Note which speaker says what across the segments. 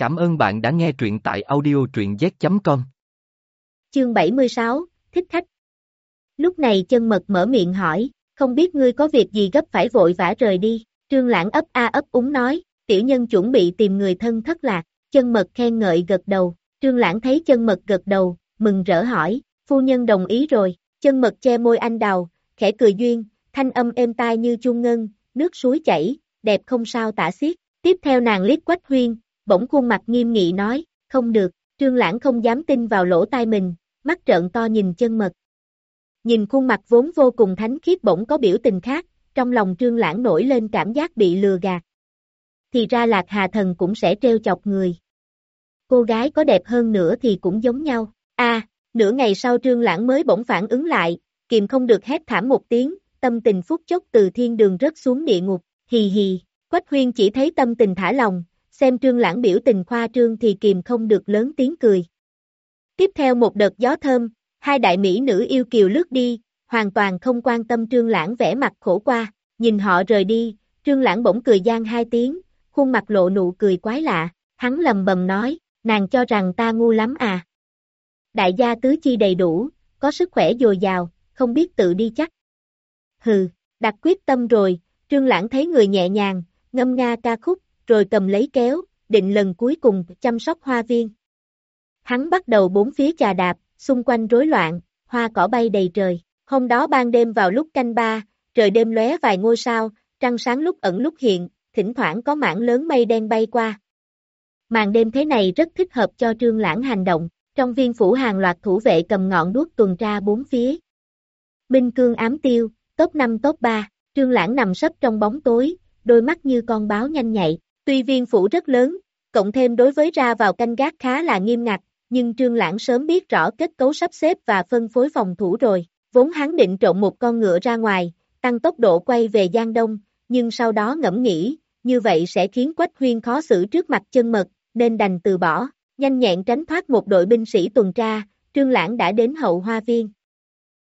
Speaker 1: Cảm ơn bạn đã nghe truyện tại audio truyện z.com.
Speaker 2: Chương 76, Thích khách. Lúc này chân mật mở miệng hỏi, không biết ngươi có việc gì gấp phải vội vã rời đi, trương lãng ấp a ấp úng nói, tiểu nhân chuẩn bị tìm người thân thất lạc, chân mật khen ngợi gật đầu, trương lãng thấy chân mật gật đầu, mừng rỡ hỏi, phu nhân đồng ý rồi, chân mật che môi anh đào, khẽ cười duyên, thanh âm êm tai như chuông ngân, nước suối chảy, đẹp không sao tả xiết, tiếp theo nàng liếc quách huyên, bỗng khuôn mặt nghiêm nghị nói, không được, trương lãng không dám tin vào lỗ tai mình, mắt trợn to nhìn chân mật. Nhìn khuôn mặt vốn vô cùng thánh khiết bỗng có biểu tình khác, trong lòng trương lãng nổi lên cảm giác bị lừa gạt. Thì ra lạc hà thần cũng sẽ treo chọc người. Cô gái có đẹp hơn nữa thì cũng giống nhau. a nửa ngày sau trương lãng mới bỗng phản ứng lại, kìm không được hét thảm một tiếng, tâm tình phút chốc từ thiên đường rớt xuống địa ngục, hì hì, quách huyên chỉ thấy tâm tình thả lòng, xem trương lãng biểu tình khoa trương thì kìm không được lớn tiếng cười. Tiếp theo một đợt gió thơm, hai đại mỹ nữ yêu kiều lướt đi, hoàn toàn không quan tâm trương lãng vẽ mặt khổ qua, nhìn họ rời đi, trương lãng bỗng cười gian hai tiếng, khuôn mặt lộ nụ cười quái lạ, hắn lầm bầm nói, nàng cho rằng ta ngu lắm à. Đại gia tứ chi đầy đủ, có sức khỏe dồi dào, không biết tự đi chắc. Hừ, đặt quyết tâm rồi, trương lãng thấy người nhẹ nhàng, ngâm nga ca khúc, rồi cầm lấy kéo, định lần cuối cùng chăm sóc hoa viên. Hắn bắt đầu bốn phía trà đạp, xung quanh rối loạn, hoa cỏ bay đầy trời. Hôm đó ban đêm vào lúc canh ba, trời đêm lóe vài ngôi sao, trăng sáng lúc ẩn lúc hiện, thỉnh thoảng có mảng lớn mây đen bay qua. Màn đêm thế này rất thích hợp cho trương lãng hành động, trong viên phủ hàng loạt thủ vệ cầm ngọn đuốc tuần tra bốn phía. minh cương ám tiêu, top 5 top 3, trương lãng nằm sấp trong bóng tối, đôi mắt như con báo nhanh nhạy, Tuy viên phủ rất lớn, cộng thêm đối với ra vào canh gác khá là nghiêm ngặt, nhưng Trương Lãng sớm biết rõ kết cấu sắp xếp và phân phối phòng thủ rồi. Vốn hắn định trộn một con ngựa ra ngoài, tăng tốc độ quay về Giang Đông, nhưng sau đó ngẫm nghĩ, như vậy sẽ khiến Quách Huyên khó xử trước mặt chân mật, nên đành từ bỏ, nhanh nhẹn tránh thoát một đội binh sĩ tuần tra, Trương Lãng đã đến hậu hoa viên.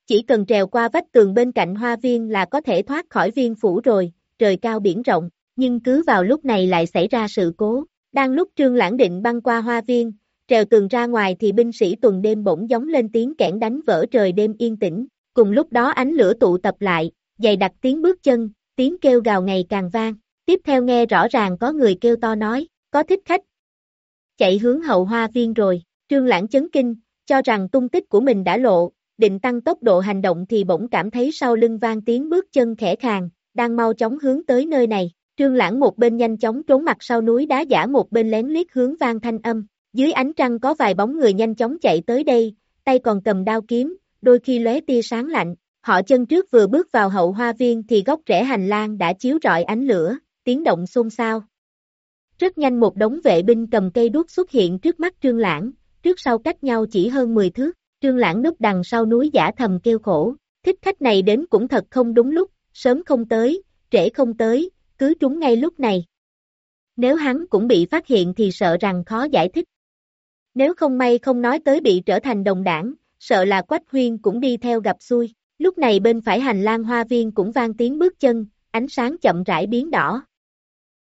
Speaker 2: Chỉ cần trèo qua vách tường bên cạnh hoa viên là có thể thoát khỏi viên phủ rồi, trời cao biển rộng, nhưng cứ vào lúc này lại xảy ra sự cố. Đang lúc Trương Lãng định băng qua hoa viên, trèo tường ra ngoài thì binh sĩ tuần đêm bỗng giống lên tiếng kẽn đánh vỡ trời đêm yên tĩnh. Cùng lúc đó ánh lửa tụ tập lại, dày đặc tiếng bước chân, tiếng kêu gào ngày càng vang. Tiếp theo nghe rõ ràng có người kêu to nói, có thích khách. Chạy hướng hậu hoa viên rồi, Trương Lãng chấn kinh, cho rằng tung tích của mình đã lộ, định tăng tốc độ hành động thì bỗng cảm thấy sau lưng vang tiếng bước chân khẽ khàng, đang mau chóng hướng tới nơi này. Trương Lãng một bên nhanh chóng trốn mặt sau núi đá giả một bên lén liếc hướng vang thanh âm, dưới ánh trăng có vài bóng người nhanh chóng chạy tới đây, tay còn cầm đao kiếm, đôi khi lóe tia sáng lạnh, họ chân trước vừa bước vào hậu hoa viên thì góc rẽ hành lang đã chiếu rọi ánh lửa, tiếng động xôn xao. Rất nhanh một đống vệ binh cầm cây đuốc xuất hiện trước mắt Trương Lãng, trước sau cách nhau chỉ hơn 10 thước, Trương Lãng núp đằng sau núi giả thầm kêu khổ, thích khách này đến cũng thật không đúng lúc, sớm không tới, trễ không tới, cứ trúng ngay lúc này. Nếu hắn cũng bị phát hiện thì sợ rằng khó giải thích. Nếu không may không nói tới bị trở thành đồng đảng, sợ là Quách Huyên cũng đi theo gặp xui. Lúc này bên phải hành lang hoa viên cũng vang tiếng bước chân, ánh sáng chậm rãi biến đỏ.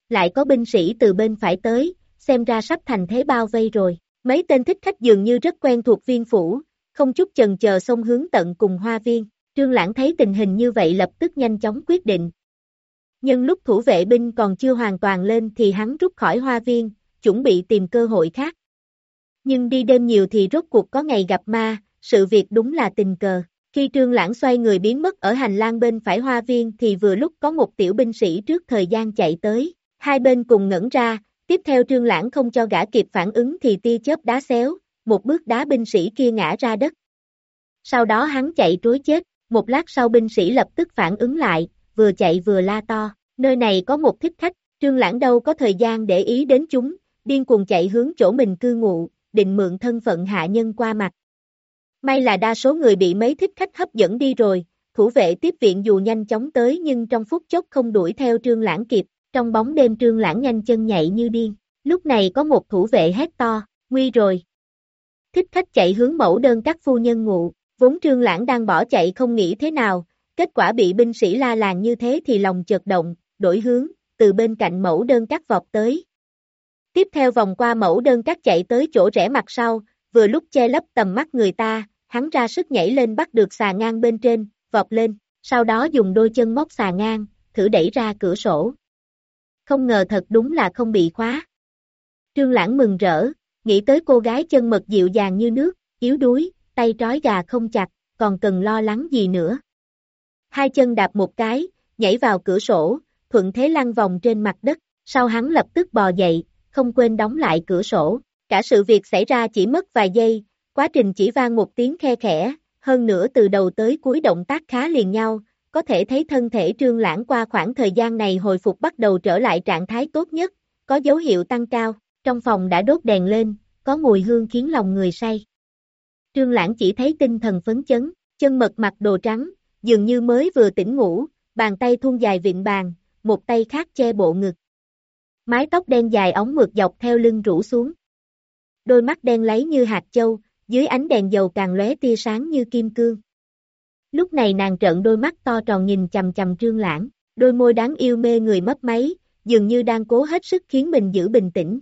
Speaker 2: Lại có binh sĩ từ bên phải tới, xem ra sắp thành thế bao vây rồi. Mấy tên thích khách dường như rất quen thuộc viên phủ, không chút chần chờ xông hướng tận cùng hoa viên. Trương Lãng thấy tình hình như vậy lập tức nhanh chóng quyết định, nhưng lúc thủ vệ binh còn chưa hoàn toàn lên thì hắn rút khỏi hoa viên, chuẩn bị tìm cơ hội khác. Nhưng đi đêm nhiều thì rốt cuộc có ngày gặp ma, sự việc đúng là tình cờ. Khi trương lãng xoay người biến mất ở hành lang bên phải hoa viên thì vừa lúc có một tiểu binh sĩ trước thời gian chạy tới. Hai bên cùng ngẩn ra, tiếp theo trương lãng không cho gã kịp phản ứng thì tia chớp đá xéo, một bước đá binh sĩ kia ngã ra đất. Sau đó hắn chạy trối chết, một lát sau binh sĩ lập tức phản ứng lại, vừa chạy vừa la to, nơi này có một thích khách, trương lãng đâu có thời gian để ý đến chúng, điên cuồng chạy hướng chỗ mình cư ngụ, định mượn thân phận hạ nhân qua mặt. May là đa số người bị mấy thích khách hấp dẫn đi rồi, thủ vệ tiếp viện dù nhanh chóng tới nhưng trong phút chốc không đuổi theo trương lãng kịp, trong bóng đêm trương lãng nhanh chân nhảy như điên, lúc này có một thủ vệ hét to, nguy rồi. Thích khách chạy hướng mẫu đơn các phu nhân ngụ, vốn trương lãng đang bỏ chạy không nghĩ thế nào, Kết quả bị binh sĩ la làng như thế thì lòng chợt động, đổi hướng, từ bên cạnh mẫu đơn cắt vọt tới. Tiếp theo vòng qua mẫu đơn cắt chạy tới chỗ rẽ mặt sau, vừa lúc che lấp tầm mắt người ta, hắn ra sức nhảy lên bắt được xà ngang bên trên, vọt lên, sau đó dùng đôi chân móc xà ngang, thử đẩy ra cửa sổ. Không ngờ thật đúng là không bị khóa. Trương Lãng mừng rỡ, nghĩ tới cô gái chân mật dịu dàng như nước, yếu đuối, tay trói gà không chặt, còn cần lo lắng gì nữa. Hai chân đạp một cái, nhảy vào cửa sổ, thuận thế lăn vòng trên mặt đất, sau hắn lập tức bò dậy, không quên đóng lại cửa sổ. Cả sự việc xảy ra chỉ mất vài giây, quá trình chỉ vang một tiếng khe khẽ, hơn nữa từ đầu tới cuối động tác khá liền nhau, có thể thấy thân thể trương lãng qua khoảng thời gian này hồi phục bắt đầu trở lại trạng thái tốt nhất, có dấu hiệu tăng cao, trong phòng đã đốt đèn lên, có mùi hương khiến lòng người say. Trương lãng chỉ thấy tinh thần phấn chấn, chân mật mặc đồ trắng, dường như mới vừa tỉnh ngủ, bàn tay thun dài vịn bàn, một tay khác che bộ ngực. Mái tóc đen dài ống mượt dọc theo lưng rủ xuống. Đôi mắt đen lấy như hạt châu, dưới ánh đèn dầu càng lóe tia sáng như kim cương. Lúc này nàng trợn đôi mắt to tròn nhìn chầm chầm trương lãng, đôi môi đáng yêu mê người mất máy, dường như đang cố hết sức khiến mình giữ bình tĩnh.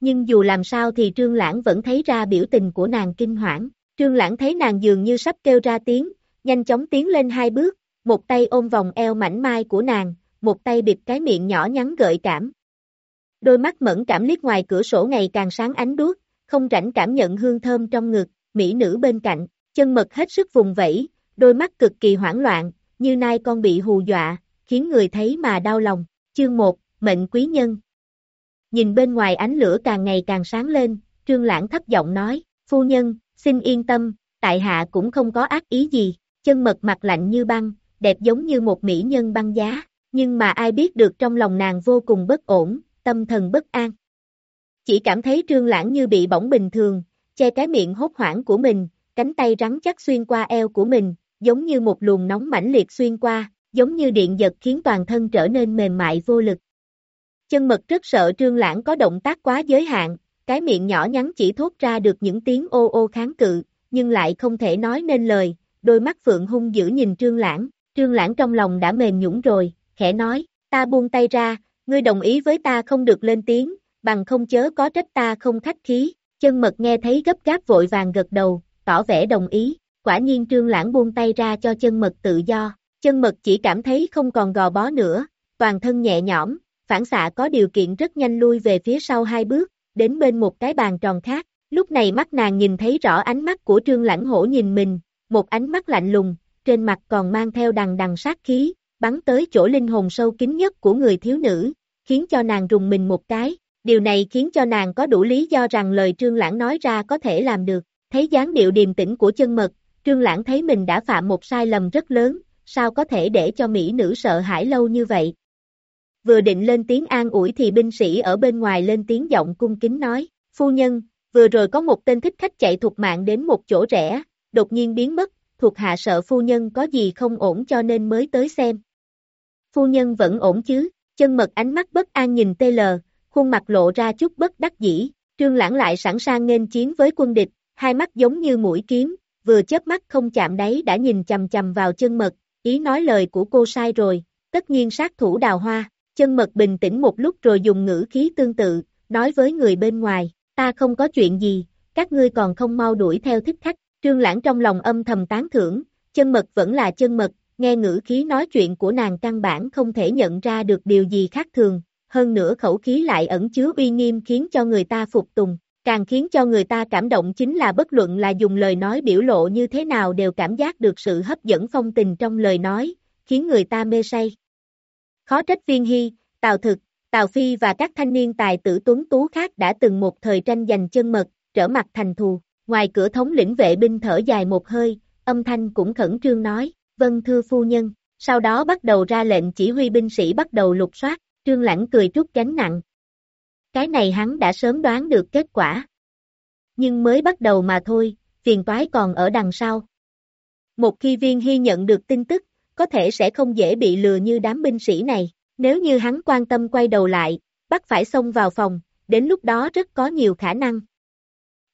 Speaker 2: Nhưng dù làm sao thì trương lãng vẫn thấy ra biểu tình của nàng kinh hoảng, trương lãng thấy nàng dường như sắp kêu ra tiếng, nhanh chóng tiến lên hai bước, một tay ôm vòng eo mảnh mai của nàng, một tay bịt cái miệng nhỏ nhắn gợi cảm. Đôi mắt mẫn cảm liếc ngoài cửa sổ ngày càng sáng ánh đuốc, không rảnh cảm nhận hương thơm trong ngực, mỹ nữ bên cạnh, chân mật hết sức vùng vẫy, đôi mắt cực kỳ hoảng loạn, như nai con bị hù dọa, khiến người thấy mà đau lòng. Chương 1, Mệnh Quý Nhân Nhìn bên ngoài ánh lửa càng ngày càng sáng lên, Trương Lãng thấp giọng nói, phu nhân, xin yên tâm, tại hạ cũng không có ác ý gì, chân mật mặt lạnh như băng, đẹp giống như một mỹ nhân băng giá, nhưng mà ai biết được trong lòng nàng vô cùng bất ổn, tâm thần bất an. Chỉ cảm thấy trương lãng như bị bỏng bình thường, che cái miệng hốt hoảng của mình, cánh tay rắn chắc xuyên qua eo của mình, giống như một luồng nóng mãnh liệt xuyên qua, giống như điện giật khiến toàn thân trở nên mềm mại vô lực. Chân mật rất sợ trương lãng có động tác quá giới hạn, cái miệng nhỏ nhắn chỉ thốt ra được những tiếng ô ô kháng cự, nhưng lại không thể nói nên lời, đôi mắt phượng hung dữ nhìn trương lãng, trương lãng trong lòng đã mềm nhũng rồi, khẽ nói, ta buông tay ra, ngươi đồng ý với ta không được lên tiếng, bằng không chớ có trách ta không khách khí, chân mật nghe thấy gấp gáp vội vàng gật đầu, tỏ vẻ đồng ý, quả nhiên trương lãng buông tay ra cho chân mật tự do, chân mật chỉ cảm thấy không còn gò bó nữa, toàn thân nhẹ nhõm, phản xạ có điều kiện rất nhanh lui về phía sau hai bước, đến bên một cái bàn tròn khác, lúc này mắt nàng nhìn thấy rõ ánh mắt của trương lãng hổ nhìn mình, một ánh mắt lạnh lùng, trên mặt còn mang theo đằng đằng sát khí, bắn tới chỗ linh hồn sâu kín nhất của người thiếu nữ, khiến cho nàng rùng mình một cái, điều này khiến cho nàng có đủ lý do rằng lời trương lãng nói ra có thể làm được, thấy dáng điệu điềm tĩnh của chân mật, trương lãng thấy mình đã phạm một sai lầm rất lớn, sao có thể để cho mỹ nữ sợ hãi lâu như vậy. Vừa định lên tiếng an ủi thì binh sĩ ở bên ngoài lên tiếng giọng cung kính nói, phu nhân, vừa rồi có một tên thích khách chạy thuộc mạng đến một chỗ rẽ, đột nhiên biến mất, thuộc hạ sợ phu nhân có gì không ổn cho nên mới tới xem. Phu nhân vẫn ổn chứ, chân mật ánh mắt bất an nhìn TL, khuôn mặt lộ ra chút bất đắc dĩ, trương lãng lại sẵn sàng nghênh chiến với quân địch, hai mắt giống như mũi kiếm, vừa chớp mắt không chạm đáy đã nhìn chầm chầm vào chân mật, ý nói lời của cô sai rồi, tất nhiên sát thủ đào hoa, chân mật bình tĩnh một lúc rồi dùng ngữ khí tương tự, nói với người bên ngoài, ta không có chuyện gì, các ngươi còn không mau đuổi theo thích khách, trương lãng trong lòng âm thầm tán thưởng, chân mật vẫn là chân mật, nghe ngữ khí nói chuyện của nàng căn bản không thể nhận ra được điều gì khác thường, hơn nữa khẩu khí lại ẩn chứa uy nghiêm khiến cho người ta phục tùng, càng khiến cho người ta cảm động chính là bất luận là dùng lời nói biểu lộ như thế nào đều cảm giác được sự hấp dẫn phong tình trong lời nói, khiến người ta mê say. Khó trách viên hy, Tào Thực, Tào Phi và các thanh niên tài tử tuấn tú khác đã từng một thời tranh giành chân mật, trở mặt thành thù, ngoài cửa thống lĩnh vệ binh thở dài một hơi, âm thanh cũng khẩn trương nói, vâng thưa phu nhân, sau đó bắt đầu ra lệnh chỉ huy binh sĩ bắt đầu lục soát, trương lãng cười trút gánh nặng. Cái này hắn đã sớm đoán được kết quả. Nhưng mới bắt đầu mà thôi, phiền toái còn ở đằng sau. Một khi viên hy nhận được tin tức, có thể sẽ không dễ bị lừa như đám binh sĩ này, nếu như hắn quan tâm quay đầu lại, bắt phải xông vào phòng, đến lúc đó rất có nhiều khả năng.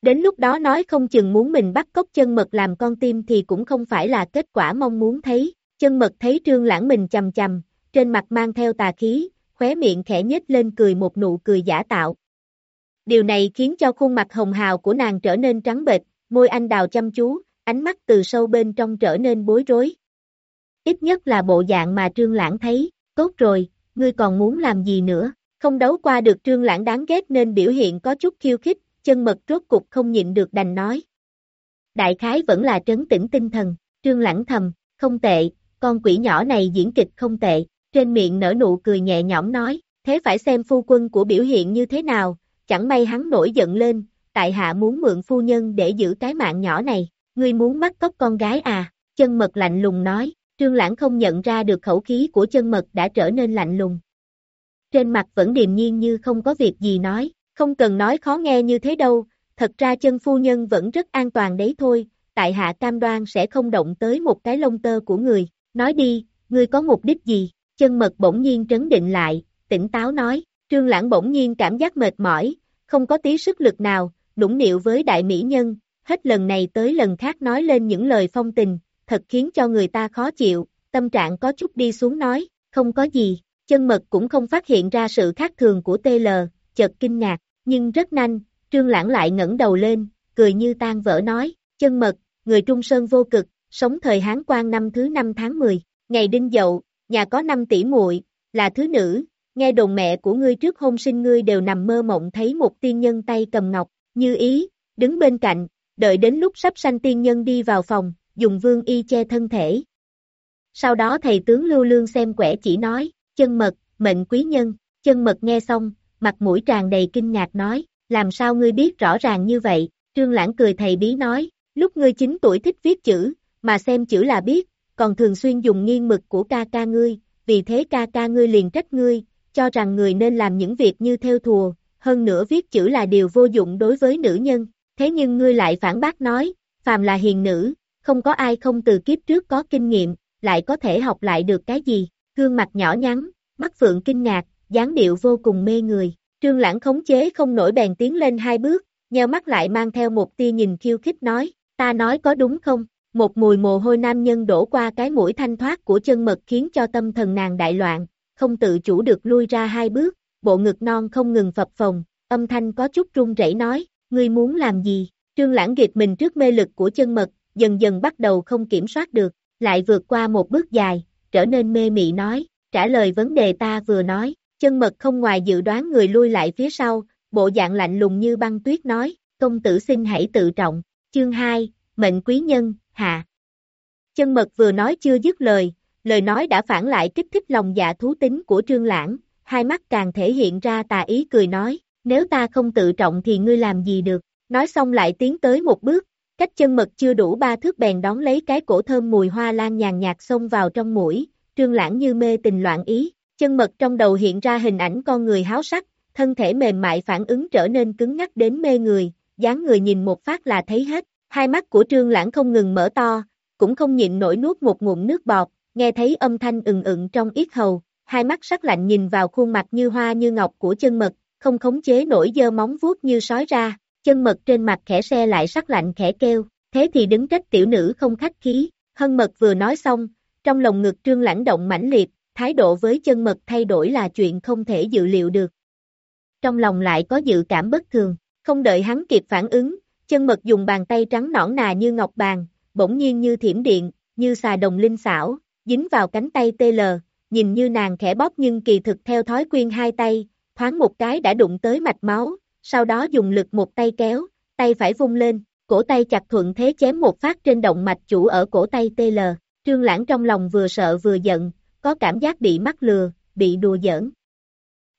Speaker 2: Đến lúc đó nói không chừng muốn mình bắt cóc chân mật làm con tim thì cũng không phải là kết quả mong muốn thấy. Chân mật thấy trương lãng mình chầm chầm, trên mặt mang theo tà khí, khóe miệng khẽ nhếch lên cười một nụ cười giả tạo. Điều này khiến cho khuôn mặt hồng hào của nàng trở nên trắng bệch, môi anh đào chăm chú, ánh mắt từ sâu bên trong trở nên bối rối. Ít nhất là bộ dạng mà Trương Lãng thấy, tốt rồi, ngươi còn muốn làm gì nữa, không đấu qua được Trương Lãng đáng ghét nên biểu hiện có chút khiêu khích, chân mật rốt cục không nhịn được đành nói. Đại khái vẫn là trấn tĩnh tinh thần, Trương Lãng thầm, không tệ, con quỷ nhỏ này diễn kịch không tệ, trên miệng nở nụ cười nhẹ nhõm nói, thế phải xem phu quân của biểu hiện như thế nào, chẳng may hắn nổi giận lên, tại hạ muốn mượn phu nhân để giữ cái mạng nhỏ này, ngươi muốn bắt cóc con gái à, chân mật lạnh lùng nói, trương lãng không nhận ra được khẩu khí của chân mật đã trở nên lạnh lùng. Trên mặt vẫn điềm nhiên như không có việc gì nói, không cần nói khó nghe như thế đâu, thật ra chân phu nhân vẫn rất an toàn đấy thôi, tại hạ cam đoan sẽ không động tới một cái lông tơ của người, nói đi, ngươi có mục đích gì, chân mật bỗng nhiên trấn định lại, tỉnh táo nói, trương lãng bỗng nhiên cảm giác mệt mỏi, không có tí sức lực nào, nũng nịu với đại mỹ nhân, hết lần này tới lần khác nói lên những lời phong tình, thật khiến cho người ta khó chịu, tâm trạng có chút đi xuống nói, không có gì, chân mật cũng không phát hiện ra sự khác thường của TL, chợt kinh ngạc, nhưng rất nhanh, trương lãng lại ngẩng đầu lên, cười như tan vỡ nói, chân mật, người Trung Sơn vô cực, sống thời Hán Quan năm thứ 5 tháng 10, ngày đinh dậu, nhà có 5 tỷ muội, là thứ nữ, nghe đồn mẹ của ngươi trước hôn sinh ngươi đều nằm mơ mộng thấy một tiên nhân tay cầm ngọc, như ý, đứng bên cạnh, đợi đến lúc sắp sanh tiên nhân đi vào phòng, dùng vương y che thân thể. Sau đó thầy tướng lưu lương xem quẻ chỉ nói, chân mật, mệnh quý nhân, chân mật nghe xong, mặt mũi tràn đầy kinh ngạc nói, làm sao ngươi biết rõ ràng như vậy, trương lãng cười thầy bí nói, lúc ngươi 9 tuổi thích viết chữ, mà xem chữ là biết, còn thường xuyên dùng nghiêng mực của ca ca ngươi, vì thế ca ca ngươi liền trách ngươi, cho rằng người nên làm những việc như theo thùa, hơn nữa viết chữ là điều vô dụng đối với nữ nhân, thế nhưng ngươi lại phản bác nói, phàm là hiền nữ, không có ai không từ kiếp trước có kinh nghiệm, lại có thể học lại được cái gì, gương mặt nhỏ nhắn, mắt phượng kinh ngạc, dáng điệu vô cùng mê người, trương lãng khống chế không nổi bèn tiến lên hai bước, nheo mắt lại mang theo một tia nhìn khiêu khích nói, ta nói có đúng không? Một mùi mồ hôi nam nhân đổ qua cái mũi thanh thoát của chân mật khiến cho tâm thần nàng đại loạn, không tự chủ được lui ra hai bước, bộ ngực non không ngừng phập phồng, âm thanh có chút run rẩy nói, ngươi muốn làm gì? Trương Lãng gịt mình trước mê lực của chân mật, dần dần bắt đầu không kiểm soát được, lại vượt qua một bước dài, trở nên mê mị nói, trả lời vấn đề ta vừa nói, chân mật không ngoài dự đoán người lui lại phía sau, bộ dạng lạnh lùng như băng tuyết nói, công tử xin hãy tự trọng, chương 2, mệnh quý nhân, hạ. Chân mật vừa nói chưa dứt lời, lời nói đã phản lại kích thích lòng dạ thú tính của trương lãng, hai mắt càng thể hiện ra tà ý cười nói, nếu ta không tự trọng thì ngươi làm gì được, nói xong lại tiến tới một bước, cách chân mật chưa đủ ba thước bèn đón lấy cái cổ thơm mùi hoa lan nhàn nhạt xông vào trong mũi, trương lãng như mê tình loạn ý, chân mật trong đầu hiện ra hình ảnh con người háo sắc, thân thể mềm mại phản ứng trở nên cứng ngắc đến mê người, dáng người nhìn một phát là thấy hết, hai mắt của trương lãng không ngừng mở to, cũng không nhịn nổi nuốt một ngụm nước bọt, nghe thấy âm thanh ừng ựng trong yết hầu, hai mắt sắc lạnh nhìn vào khuôn mặt như hoa như ngọc của chân mật, không khống chế nổi dơ móng vuốt như sói ra, chân mật trên mặt khẽ xe lại sắc lạnh khẽ kêu, thế thì đứng trách tiểu nữ không khách khí, hân mật vừa nói xong, trong lòng ngực trương lãng động mãnh liệt, thái độ với chân mật thay đổi là chuyện không thể dự liệu được. Trong lòng lại có dự cảm bất thường, không đợi hắn kịp phản ứng, chân mật dùng bàn tay trắng nõn nà như ngọc bàn, bỗng nhiên như thiểm điện, như xà đồng linh xảo, dính vào cánh tay TL, nhìn như nàng khẽ bóp nhưng kỳ thực theo thói quen hai tay, thoáng một cái đã đụng tới mạch máu, sau đó dùng lực một tay kéo, tay phải vung lên, cổ tay chặt thuận thế chém một phát trên động mạch chủ ở cổ tay TL. Trương Lãng trong lòng vừa sợ vừa giận, có cảm giác bị mắc lừa, bị đùa giỡn.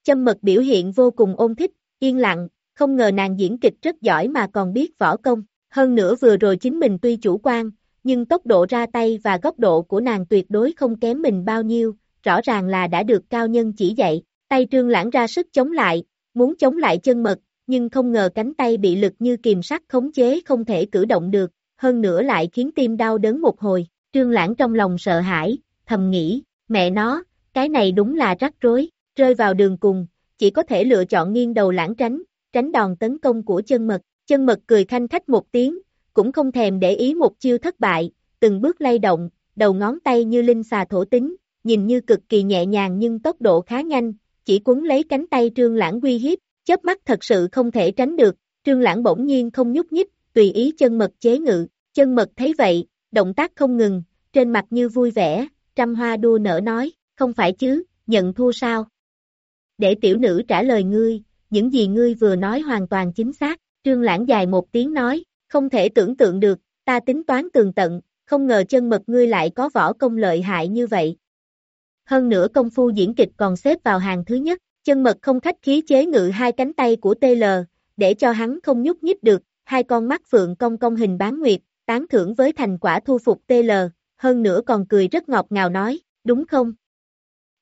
Speaker 2: Châm mật biểu hiện vô cùng ôn thích, yên lặng, không ngờ nàng diễn kịch rất giỏi mà còn biết võ công, hơn nữa vừa rồi chính mình tuy chủ quan, nhưng tốc độ ra tay và góc độ của nàng tuyệt đối không kém mình bao nhiêu, rõ ràng là đã được cao nhân chỉ dạy, tay trương lãng ra sức chống lại, muốn chống lại chân mật, nhưng không ngờ cánh tay bị lực như kìm sắt khống chế không thể cử động được, hơn nữa lại khiến tim đau đớn một hồi, trương lãng trong lòng sợ hãi, thầm nghĩ, mẹ nó, cái này đúng là rắc rối, rơi vào đường cùng, chỉ có thể lựa chọn nghiêng đầu lãng tránh, tránh đòn tấn công của chân mật, chân mật cười khanh khách một tiếng, cũng không thèm để ý một chiêu thất bại, từng bước lay động, đầu ngón tay như linh xà thổ tính, nhìn như cực kỳ nhẹ nhàng nhưng tốc độ khá nhanh, chỉ cuốn lấy cánh tay trương lãng uy hiếp, chớp mắt thật sự không thể tránh được, trương lãng bỗng nhiên không nhúc nhích, tùy ý chân mật chế ngự, chân mật thấy vậy, động tác không ngừng, trên mặt như vui vẻ, trăm hoa đua nở nói, không phải chứ, nhận thua sao? Để tiểu nữ trả lời ngươi, những gì ngươi vừa nói hoàn toàn chính xác, trương lãng dài một tiếng nói, không thể tưởng tượng được, ta tính toán tường tận, không ngờ chân mật ngươi lại có võ công lợi hại như vậy. Hơn nữa công phu diễn kịch còn xếp vào hàng thứ nhất, chân mật không khách khí chế ngự hai cánh tay của TL, để cho hắn không nhúc nhích được, hai con mắt phượng cong cong hình bán nguyệt, tán thưởng với thành quả thu phục TL, hơn nữa còn cười rất ngọt ngào nói, đúng không?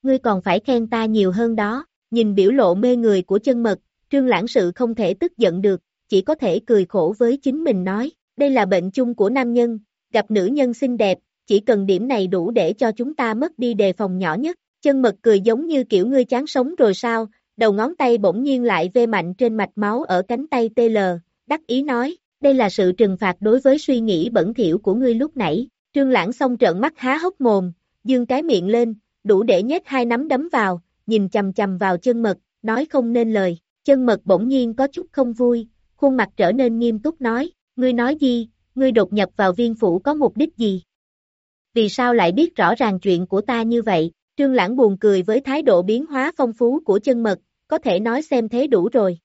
Speaker 2: Ngươi còn phải khen ta nhiều hơn đó, nhìn biểu lộ mê người của chân mật, trương lãng sự không thể tức giận được, chỉ có thể cười khổ với chính mình nói, đây là bệnh chung của nam nhân, gặp nữ nhân xinh đẹp, chỉ cần điểm này đủ để cho chúng ta mất đi đề phòng nhỏ nhất, chân mật cười giống như kiểu ngươi chán sống rồi sao, đầu ngón tay bỗng nhiên lại vê mạnh trên mạch máu ở cánh tay TL, đắc ý nói, đây là sự trừng phạt đối với suy nghĩ bẩn thỉu của ngươi lúc nãy, trương lãng xong trợn mắt há hốc mồm, dương cái miệng lên, đủ để nhét hai nắm đấm vào, nhìn chầm chầm vào chân mật, nói không nên lời, chân mật bỗng nhiên có chút không vui, khuôn mặt trở nên nghiêm túc nói, ngươi nói gì, ngươi đột nhập vào viên phủ có mục đích gì? Vì sao lại biết rõ ràng chuyện của ta như vậy? Trương Lãng buồn cười với thái độ biến hóa phong phú của chân mật, có thể nói xem thế đủ rồi.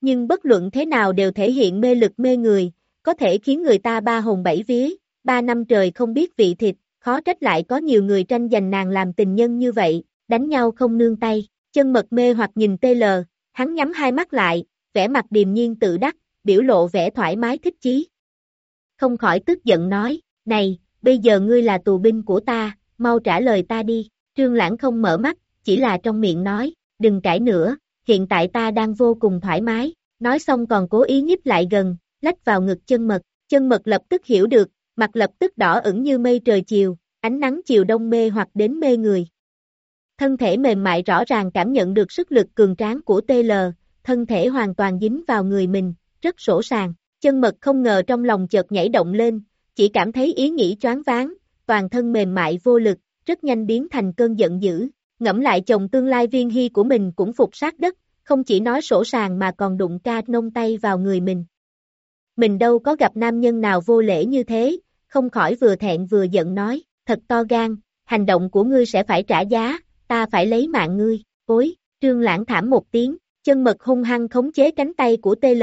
Speaker 2: Nhưng bất luận thế nào đều thể hiện mê lực mê người, có thể khiến người ta ba hồn bảy vía, ba năm trời không biết vị thịt, khó trách lại có nhiều người tranh giành nàng làm tình nhân như vậy, đánh nhau không nương tay, chân mật mê hoặc nhìn tê lờ. hắn nhắm hai mắt lại, vẻ mặt điềm nhiên tự đắc, biểu lộ vẻ thoải mái thích chí. Không khỏi tức giận nói, này, bây giờ ngươi là tù binh của ta, mau trả lời ta đi, trương lãng không mở mắt, chỉ là trong miệng nói, đừng cãi nữa, hiện tại ta đang vô cùng thoải mái, nói xong còn cố ý nhíp lại gần, lách vào ngực chân mật, chân mật lập tức hiểu được, mặt lập tức đỏ ửng như mây trời chiều, ánh nắng chiều đông mê hoặc đến mê người. Thân thể mềm mại rõ ràng cảm nhận được sức lực cường tráng của TL, thân thể hoàn toàn dính vào người mình, rất sổ sàng, chân mật không ngờ trong lòng chợt nhảy động lên, chỉ cảm thấy ý nghĩ choáng váng, toàn thân mềm mại vô lực, rất nhanh biến thành cơn giận dữ, ngẫm lại chồng tương lai viên hy của mình cũng phục sát đất, không chỉ nói sổ sàng mà còn đụng ca nông tay vào người mình. Mình đâu có gặp nam nhân nào vô lễ như thế, không khỏi vừa thẹn vừa giận nói, thật to gan, hành động của ngươi sẽ phải trả giá, ta phải lấy mạng ngươi, ối, trương lãng thảm một tiếng, chân mật hung hăng khống chế cánh tay của TL,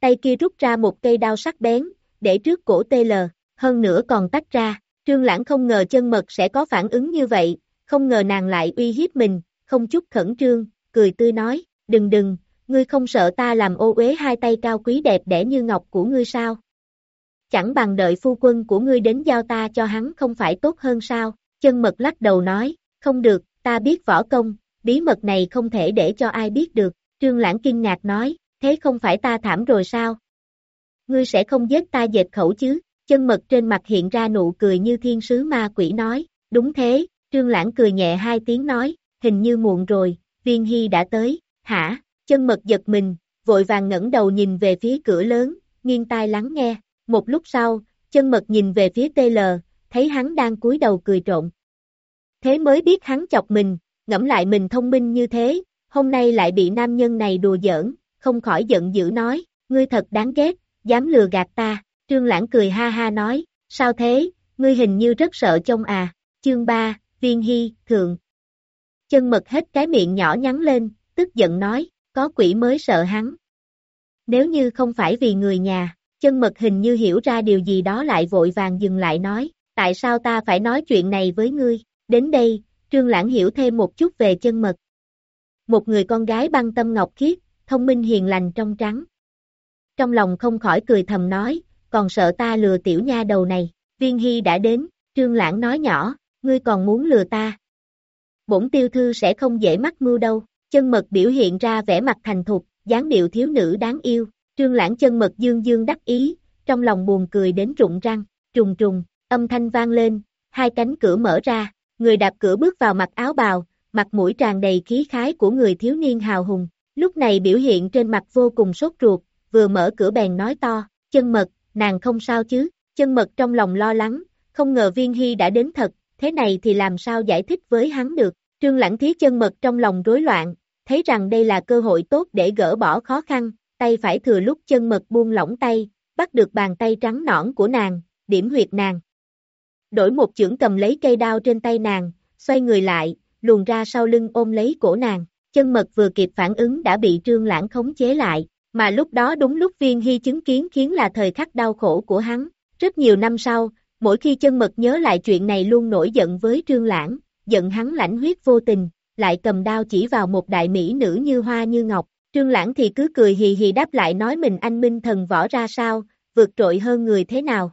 Speaker 2: tay kia rút ra một cây đao sắc bén, để trước cổ TL, hơn nữa còn tách ra, trương lãng không ngờ chân mật sẽ có phản ứng như vậy, không ngờ nàng lại uy hiếp mình, không chút khẩn trương, cười tươi nói, đừng đừng, ngươi không sợ ta làm ô uế hai tay cao quý đẹp đẽ như ngọc của ngươi sao? Chẳng bằng đợi phu quân của ngươi đến giao ta cho hắn không phải tốt hơn sao? Chân mật lắc đầu nói, không được, ta biết võ công, bí mật này không thể để cho ai biết được. Trương Lãng kinh ngạc nói, thế không phải ta thảm rồi sao? Ngươi sẽ không giết ta dệt khẩu chứ? Chân mật trên mặt hiện ra nụ cười như thiên sứ ma quỷ nói, đúng thế, Trương Lãng cười nhẹ hai tiếng nói, hình như muộn rồi, viên hy đã tới, hả? Chân mật giật mình, vội vàng ngẩng đầu nhìn về phía cửa lớn, nghiêng tai lắng nghe, một lúc sau, chân mật nhìn về phía TL, thấy hắn đang cúi đầu cười trộn. Thế mới biết hắn chọc mình, ngẫm lại mình thông minh như thế, hôm nay lại bị nam nhân này đùa giỡn, không khỏi giận dữ nói, ngươi thật đáng ghét, dám lừa gạt ta, trương lãng cười ha ha nói, sao thế, ngươi hình như rất sợ trông à, chương 3, viên hy, thượng. Chân mật hết cái miệng nhỏ nhắn lên, tức giận nói, có quỷ mới sợ hắn. Nếu như không phải vì người nhà, chân mật hình như hiểu ra điều gì đó lại vội vàng dừng lại nói, tại sao ta phải nói chuyện này với ngươi, đến đây, trương lãng hiểu thêm một chút về chân mật. Một người con gái băng tâm ngọc khiết, thông minh hiền lành trong trắng. Trong lòng không khỏi cười thầm nói, còn sợ ta lừa tiểu nha đầu này, viên hy đã đến, trương lãng nói nhỏ, ngươi còn muốn lừa ta. Bổn tiêu thư sẽ không dễ mắc mưu đâu, chân mật biểu hiện ra vẻ mặt thành thục, dáng điệu thiếu nữ đáng yêu, trương lãng chân mật dương dương đắc ý, trong lòng buồn cười đến rụng răng, trùng trùng, âm thanh vang lên, hai cánh cửa mở ra, người đạp cửa bước vào mặc áo bào, mặt mũi tràn đầy khí khái của người thiếu niên hào hùng, lúc này biểu hiện trên mặt vô cùng sốt ruột, vừa mở cửa bèn nói to, chân mật, nàng không sao chứ, chân mật trong lòng lo lắng, không ngờ viên hy đã đến thật, thế này thì làm sao giải thích với hắn được, trương lãng thí chân mật trong lòng rối loạn, thấy rằng đây là cơ hội tốt để gỡ bỏ khó khăn, tay phải thừa lúc chân mật buông lỏng tay, bắt được bàn tay trắng nõn của nàng, điểm huyệt nàng. Đổi một chưởng cầm lấy cây đao trên tay nàng, xoay người lại, luồn ra sau lưng ôm lấy cổ nàng, chân mật vừa kịp phản ứng đã bị trương lãng khống chế lại, mà lúc đó đúng lúc viên hy chứng kiến khiến là thời khắc đau khổ của hắn. Rất nhiều năm sau, mỗi khi chân mật nhớ lại chuyện này luôn nổi giận với trương lãng, giận hắn lãnh huyết vô tình, lại cầm đao chỉ vào một đại mỹ nữ như hoa như ngọc. Trương lãng thì cứ cười hì hì đáp lại nói mình anh minh thần võ ra sao, vượt trội hơn người thế nào.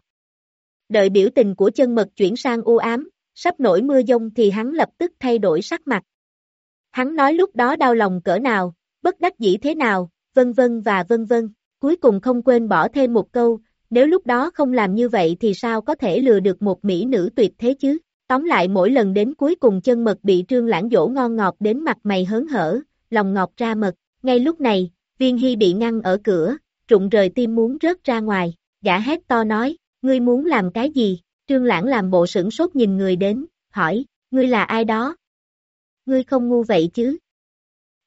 Speaker 2: Đợi biểu tình của chân mật chuyển sang u ám, sắp nổi mưa dông thì hắn lập tức thay đổi sắc mặt. Hắn nói lúc đó đau lòng cỡ nào, bất đắc dĩ thế nào, vân vân và vân vân, cuối cùng không quên bỏ thêm một câu, nếu lúc đó không làm như vậy thì sao có thể lừa được một mỹ nữ tuyệt thế chứ? Tóm lại mỗi lần đến cuối cùng chân mật bị trương lãng dỗ ngon ngọt đến mặt mày hớn hở, lòng ngọt ra mật, ngay lúc này, viên hy bị ngăn ở cửa, trụng rời tim muốn rớt ra ngoài, gã hét to nói, ngươi muốn làm cái gì? Trương lãng làm bộ sửng sốt nhìn người đến, hỏi, ngươi là ai đó? Ngươi không ngu vậy chứ?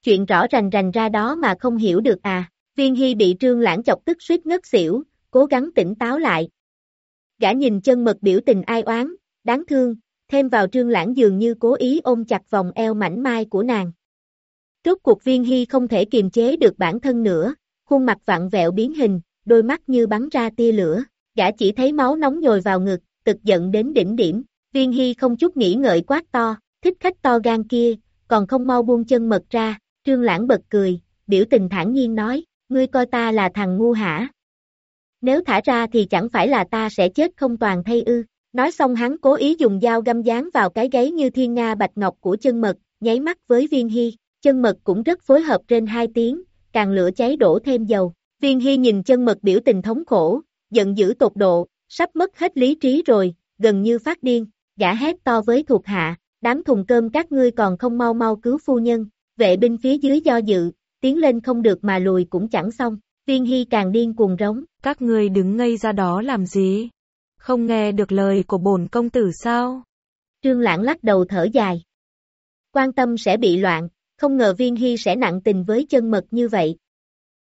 Speaker 2: Chuyện rõ rành rành ra đó mà không hiểu được à, viên hy bị trương lãng chọc tức suýt ngất xỉu, cố gắng tỉnh táo lại. Gã nhìn chân mật biểu tình ai oán, đáng thương, thêm vào trương lãng dường như cố ý ôm chặt vòng eo mảnh mai của nàng. Rốt cuộc viên hy không thể kiềm chế được bản thân nữa, khuôn mặt vặn vẹo biến hình, đôi mắt như bắn ra tia lửa, gã chỉ thấy máu nóng nhồi vào ngực, tức giận đến đỉnh điểm, viên hy không chút nghĩ ngợi quát to, thích khách to gan kia, còn không mau buông chân mật ra, trương lãng bật cười, biểu tình thản nhiên nói, ngươi coi ta là thằng ngu hả? Nếu thả ra thì chẳng phải là ta sẽ chết không toàn thay ư. Nói xong hắn cố ý dùng dao găm dán vào cái gáy như thiên nga bạch ngọc của chân mật, nháy mắt với viên hy. Chân mật cũng rất phối hợp trên hai tiếng, càng lửa cháy đổ thêm dầu. Viên hy nhìn chân mật biểu tình thống khổ, giận dữ tột độ, sắp mất hết lý trí rồi, gần như phát điên, gã hét to với thuộc hạ, đám thùng cơm các ngươi còn không mau mau cứu phu nhân, vệ binh phía dưới do dự, tiến lên không được mà lùi cũng chẳng xong, viên hy càng điên cuồng rống.
Speaker 3: Các ngươi đứng ngây ra đó làm gì? Không nghe được lời của bổn công tử sao?
Speaker 2: Trương Lãng lắc đầu thở dài. Quan tâm sẽ bị loạn, không ngờ viên hy sẽ nặng tình với chân mật như vậy.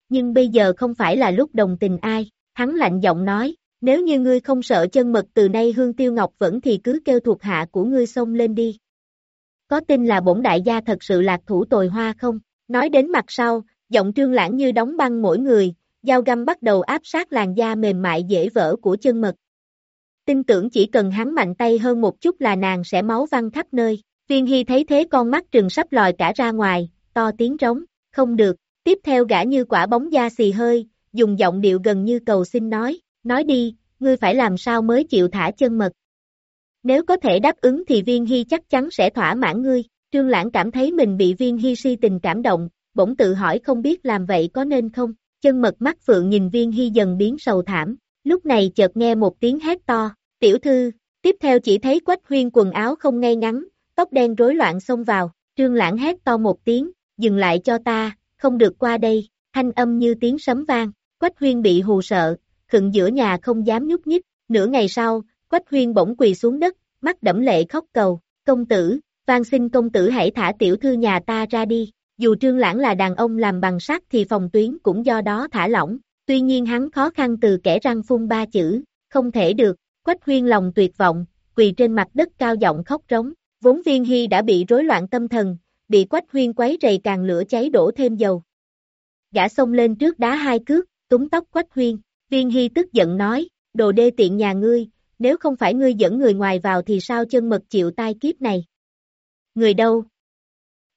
Speaker 2: Nhưng bây giờ không phải là lúc đồng tình ai, hắn lạnh giọng nói, nếu như ngươi không sợ chân mật từ nay hương tiêu ngọc vẫn thì cứ kêu thuộc hạ của ngươi xông lên đi. Có tin là bổn đại gia thật sự lạc thủ tồi hoa không? Nói đến mặt sau, giọng trương lãng như đóng băng mỗi người, dao găm bắt đầu áp sát làn da mềm mại dễ vỡ của chân mật. Tin tưởng chỉ cần hắn mạnh tay hơn một chút là nàng sẽ máu văng khắp nơi. Viên Hy thấy thế con mắt trừng sắp lòi cả ra ngoài, to tiếng trống, không được, tiếp theo gã như quả bóng da xì hơi, dùng giọng điệu gần như cầu xin nói, nói đi, ngươi phải làm sao mới chịu thả chân mật. Nếu có thể đáp ứng thì viên hy chắc chắn sẽ thỏa mãn ngươi, trương lãng cảm thấy mình bị viên hy si tình cảm động, bỗng tự hỏi không biết làm vậy có nên không, chân mật mắt phượng nhìn viên hy dần biến sầu thảm, lúc này chợt nghe một tiếng hét to, tiểu thư, tiếp theo chỉ thấy quách huyên quần áo không ngay ngắn, tóc đen rối loạn xông vào, trương lãng hét to một tiếng, dừng lại cho ta, không được qua đây, thanh âm như tiếng sấm vang, quách huyên bị hù sợ, khựng giữa nhà không dám nhúc nhích, nửa ngày sau, quách huyên bỗng quỳ xuống đất, mắt đẫm lệ khóc cầu, công tử, van xin công tử hãy thả tiểu thư nhà ta ra đi, dù trương lãng là đàn ông làm bằng sắt thì phòng tuyến cũng do đó thả lỏng, tuy nhiên hắn khó khăn từ kẻ răng phun ba chữ, không thể được, quách huyên lòng tuyệt vọng, quỳ trên mặt đất cao giọng khóc rống, vốn viên hy đã bị rối loạn tâm thần, bị quách huyên quấy rầy càng lửa cháy đổ thêm dầu. Gã xông lên trước đá hai cước, túng tóc quách huyên, viên hy tức giận nói, đồ đê tiện nhà ngươi, nếu không phải ngươi dẫn người ngoài vào thì sao chân mật chịu tai kiếp này. Người đâu?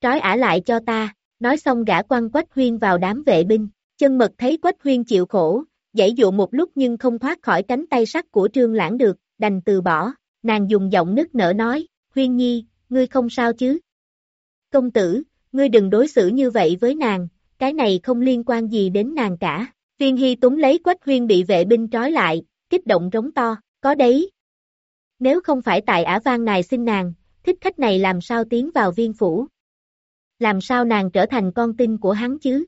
Speaker 2: Trói ả lại cho ta, nói xong gã quăng quách huyên vào đám vệ binh, chân mật thấy quách huyên chịu khổ, dãy dụ một lúc nhưng không thoát khỏi cánh tay sắt của trương lãng được, đành từ bỏ, nàng dùng giọng nức nở nói, huyên nhi, ngươi không sao chứ? Công tử, ngươi đừng đối xử như vậy với nàng, cái này không liên quan gì đến nàng cả. Viên Hy túng lấy quách huyên bị vệ binh trói lại, kích động rống to, có đấy. Nếu không phải tại ả vang này xin nàng, thích khách này làm sao tiến vào viên phủ? Làm sao nàng trở thành con tin của hắn chứ?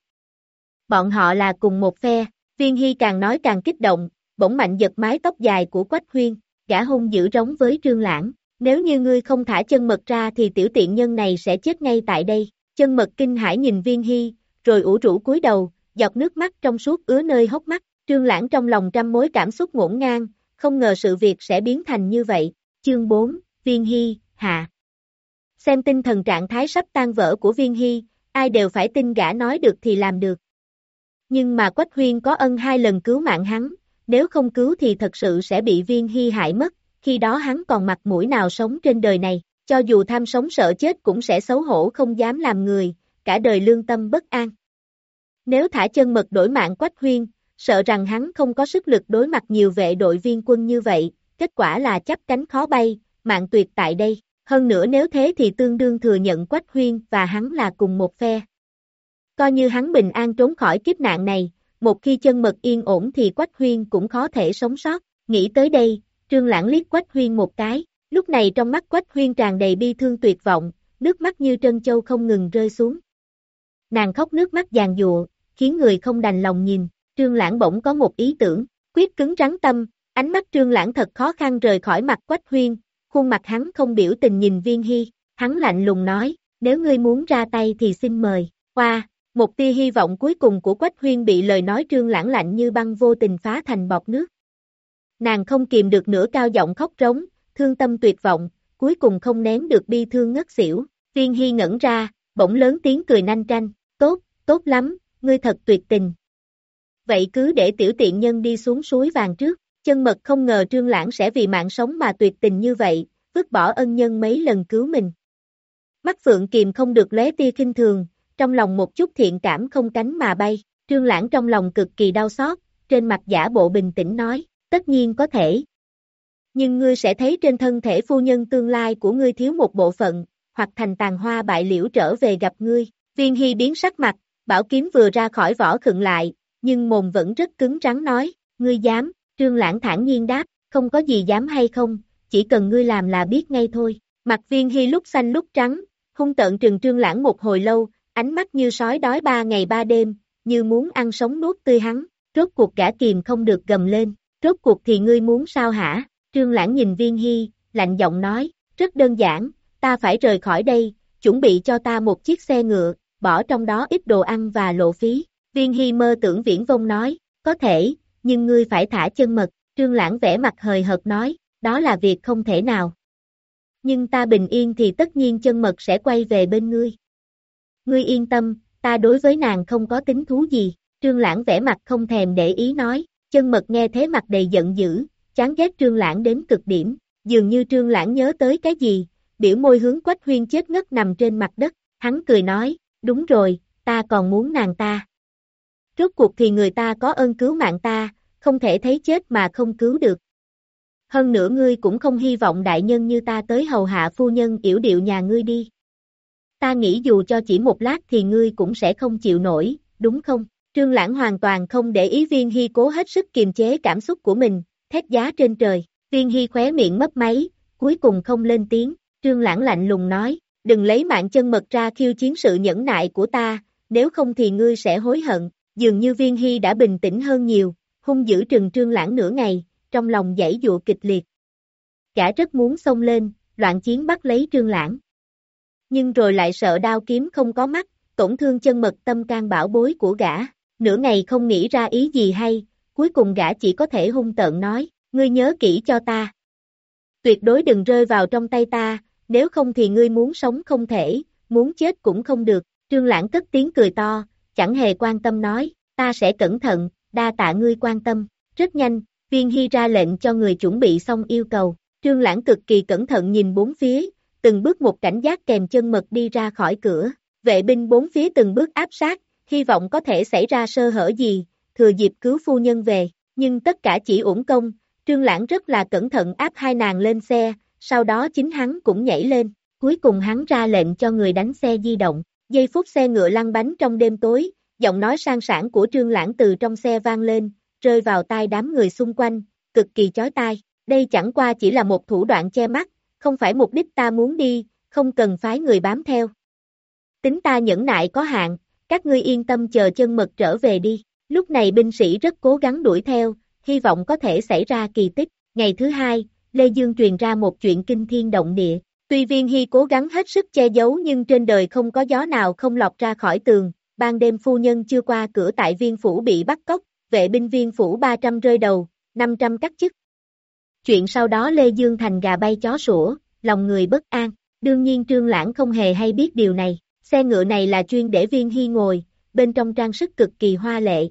Speaker 2: Bọn họ là cùng một phe, viên hy càng nói càng kích động, bỗng mạnh giật mái tóc dài của quách huyên, gã hung dữ rống với trương lãng. Nếu như ngươi không thả chân mật ra thì tiểu tiện nhân này sẽ chết ngay tại đây. chân mật kinh hãi nhìn viên hy, rồi ủ rũ cúi đầu, giọt nước mắt trong suốt ứa nơi hốc mắt, trương lãng trong lòng trăm mối cảm xúc ngổn ngang, không ngờ sự việc sẽ biến thành như vậy. Chương 4, Viên Hy, Hạ Xem tinh thần trạng thái sắp tan vỡ của Viên Hy, ai đều phải tin gã nói được thì làm được. Nhưng mà Quách Huyên có ân hai lần cứu mạng hắn, nếu không cứu thì thật sự sẽ bị Viên Hy hại mất, khi đó hắn còn mặt mũi nào sống trên đời này, cho dù tham sống sợ chết cũng sẽ xấu hổ không dám làm người, cả đời lương tâm bất an. Nếu thả chân mật đổi mạng Quách Huyên, sợ rằng hắn không có sức lực đối mặt nhiều vệ đội viên quân như vậy, kết quả là chấp cánh khó bay, mạng tuyệt tại đây. Hơn nữa nếu thế thì tương đương thừa nhận Quách Huyên và hắn là cùng một phe. Coi như hắn bình an trốn khỏi kiếp nạn này, một khi chân mật yên ổn thì Quách Huyên cũng khó thể sống sót. Nghĩ tới đây, Trương Lãng liếc Quách Huyên một cái, lúc này trong mắt Quách Huyên tràn đầy bi thương tuyệt vọng, nước mắt như trân châu không ngừng rơi xuống. Nàng khóc nước mắt giàn dụa, khiến người không đành lòng nhìn, Trương Lãng bỗng có một ý tưởng, quyết cứng rắn tâm, ánh mắt Trương Lãng thật khó khăn rời khỏi mặt Quách Huyên, khuôn mặt hắn không biểu tình nhìn Viên Hy, hắn lạnh lùng nói, nếu ngươi muốn ra tay thì xin mời, qua, một tia hy vọng cuối cùng của Quách Huyên bị lời nói Trương Lãng lạnh như băng vô tình phá thành bọt nước. Nàng không kìm được nữa cao giọng khóc rống thương tâm tuyệt vọng, cuối cùng không nén được bi thương ngất xỉu, Viên Hy ngẩn ra, bỗng lớn tiếng cười nanh tranh, tốt, tốt lắm, ngươi thật tuyệt tình. Vậy cứ để tiểu tiện nhân đi xuống suối vàng trước, chân mật không ngờ trương lãng sẽ vì mạng sống mà tuyệt tình như vậy, vứt bỏ ân nhân mấy lần cứu mình. Mắt phượng kìm không được lóe tia kinh thường, trong lòng một chút thiện cảm không cánh mà bay, trương lãng trong lòng cực kỳ đau xót, trên mặt giả bộ bình tĩnh nói, tất nhiên có thể. Nhưng ngươi sẽ thấy trên thân thể phu nhân tương lai của ngươi thiếu một bộ phận, hoặc thành tàn hoa bại liễu trở về gặp ngươi, viên hy biến sắc mặt, bảo kiếm vừa ra khỏi vỏ khựng lại, nhưng mồm vẫn rất cứng rắn nói, ngươi dám, trương lãng thản nhiên đáp, không có gì dám hay không, chỉ cần ngươi làm là biết ngay thôi, mặt viên hy lúc xanh lúc trắng, hung tợn trừng trương lãng một hồi lâu, ánh mắt như sói đói ba ngày ba đêm, như muốn ăn sống nuốt tươi hắn, rốt cuộc cả kìm không được gầm lên, rốt cuộc thì ngươi muốn sao hả, trương lãng nhìn viên hy, lạnh giọng nói, rất đơn giản, ta phải rời khỏi đây, chuẩn bị cho ta một chiếc xe ngựa, bỏ trong đó ít đồ ăn và lộ phí, viên hy mơ tưởng viễn vông nói, có thể, nhưng ngươi phải thả chân mật, trương lãng vẽ mặt hời hợt nói, đó là việc không thể nào. Nhưng ta bình yên thì tất nhiên chân mật sẽ quay về bên ngươi. Ngươi yên tâm, ta đối với nàng không có tính thú gì, trương lãng vẽ mặt không thèm để ý nói, chân mật nghe thế mặt đầy giận dữ, chán ghét trương lãng đến cực điểm, dường như trương lãng nhớ tới cái gì, biểu môi hướng quách huyên chết ngất nằm trên mặt đất, hắn cười nói, đúng rồi, ta còn muốn nàng ta. Rốt cuộc thì người ta có ơn cứu mạng ta, không thể thấy chết mà không cứu được. Hơn nữa ngươi cũng không hy vọng đại nhân như ta tới hầu hạ phu nhân yểu điệu nhà ngươi đi. Ta nghĩ dù cho chỉ một lát thì ngươi cũng sẽ không chịu nổi, đúng không? Trương Lãng hoàn toàn không để ý Viên Hy cố hết sức kiềm chế cảm xúc của mình, thét giá trên trời. Viên Hy khóe miệng mấp máy, cuối cùng không lên tiếng. Trương Lãng lạnh lùng nói, đừng lấy mạng chân mật ra khiêu chiến sự nhẫn nại của ta, nếu không thì ngươi sẽ hối hận. Dường như Viên Hy đã bình tĩnh hơn nhiều, hung dữ trừng Trương Lãng nửa ngày, trong lòng dãy dụa kịch liệt. Cả rất muốn xông lên, loạn chiến bắt lấy Trương Lãng. Nhưng rồi lại sợ đao kiếm không có mắt, tổn thương chân mật tâm can bảo bối của gã, nửa ngày không nghĩ ra ý gì hay, cuối cùng gã chỉ có thể hung tợn nói, ngươi nhớ kỹ cho ta. Tuyệt đối đừng rơi vào trong tay ta, nếu không thì ngươi muốn sống không thể, muốn chết cũng không được, trương lãng cất tiếng cười to, chẳng hề quan tâm nói, ta sẽ cẩn thận, đa tạ ngươi quan tâm, rất nhanh, viên hy ra lệnh cho người chuẩn bị xong yêu cầu, trương lãng cực kỳ cẩn thận nhìn bốn phía, từng bước một cảnh giác kèm chân mật đi ra khỏi cửa, vệ binh bốn phía từng bước áp sát, hy vọng có thể xảy ra sơ hở gì, thừa dịp cứu phu nhân về, nhưng tất cả chỉ uổng công, trương lãng rất là cẩn thận áp hai nàng lên xe, sau đó chính hắn cũng nhảy lên, cuối cùng hắn ra lệnh cho người đánh xe di động, giây phút xe ngựa lăn bánh trong đêm tối, giọng nói sang sản của trương lãng từ trong xe vang lên, rơi vào tai đám người xung quanh, cực kỳ chói tai, đây chẳng qua chỉ là một thủ đoạn che mắt, không phải mục đích ta muốn đi, không cần phái người bám theo. Tính ta nhẫn nại có hạn, các ngươi yên tâm chờ chân mật trở về đi. Lúc này binh sĩ rất cố gắng đuổi theo, hy vọng có thể xảy ra kỳ tích. Ngày thứ hai, Lê Dương truyền ra một chuyện kinh thiên động địa. Tuy viên hy cố gắng hết sức che giấu nhưng trên đời không có gió nào không lọt ra khỏi tường, ban đêm phu nhân chưa qua cửa tại viên phủ bị bắt cóc, vệ binh viên phủ 300 rơi đầu, 500 cắt chức. Chuyện sau đó Lê Dương thành gà bay chó sủa, lòng người bất an, đương nhiên trương lãng không hề hay biết điều này, xe ngựa này là chuyên để viên hy ngồi, bên trong trang sức cực kỳ hoa lệ.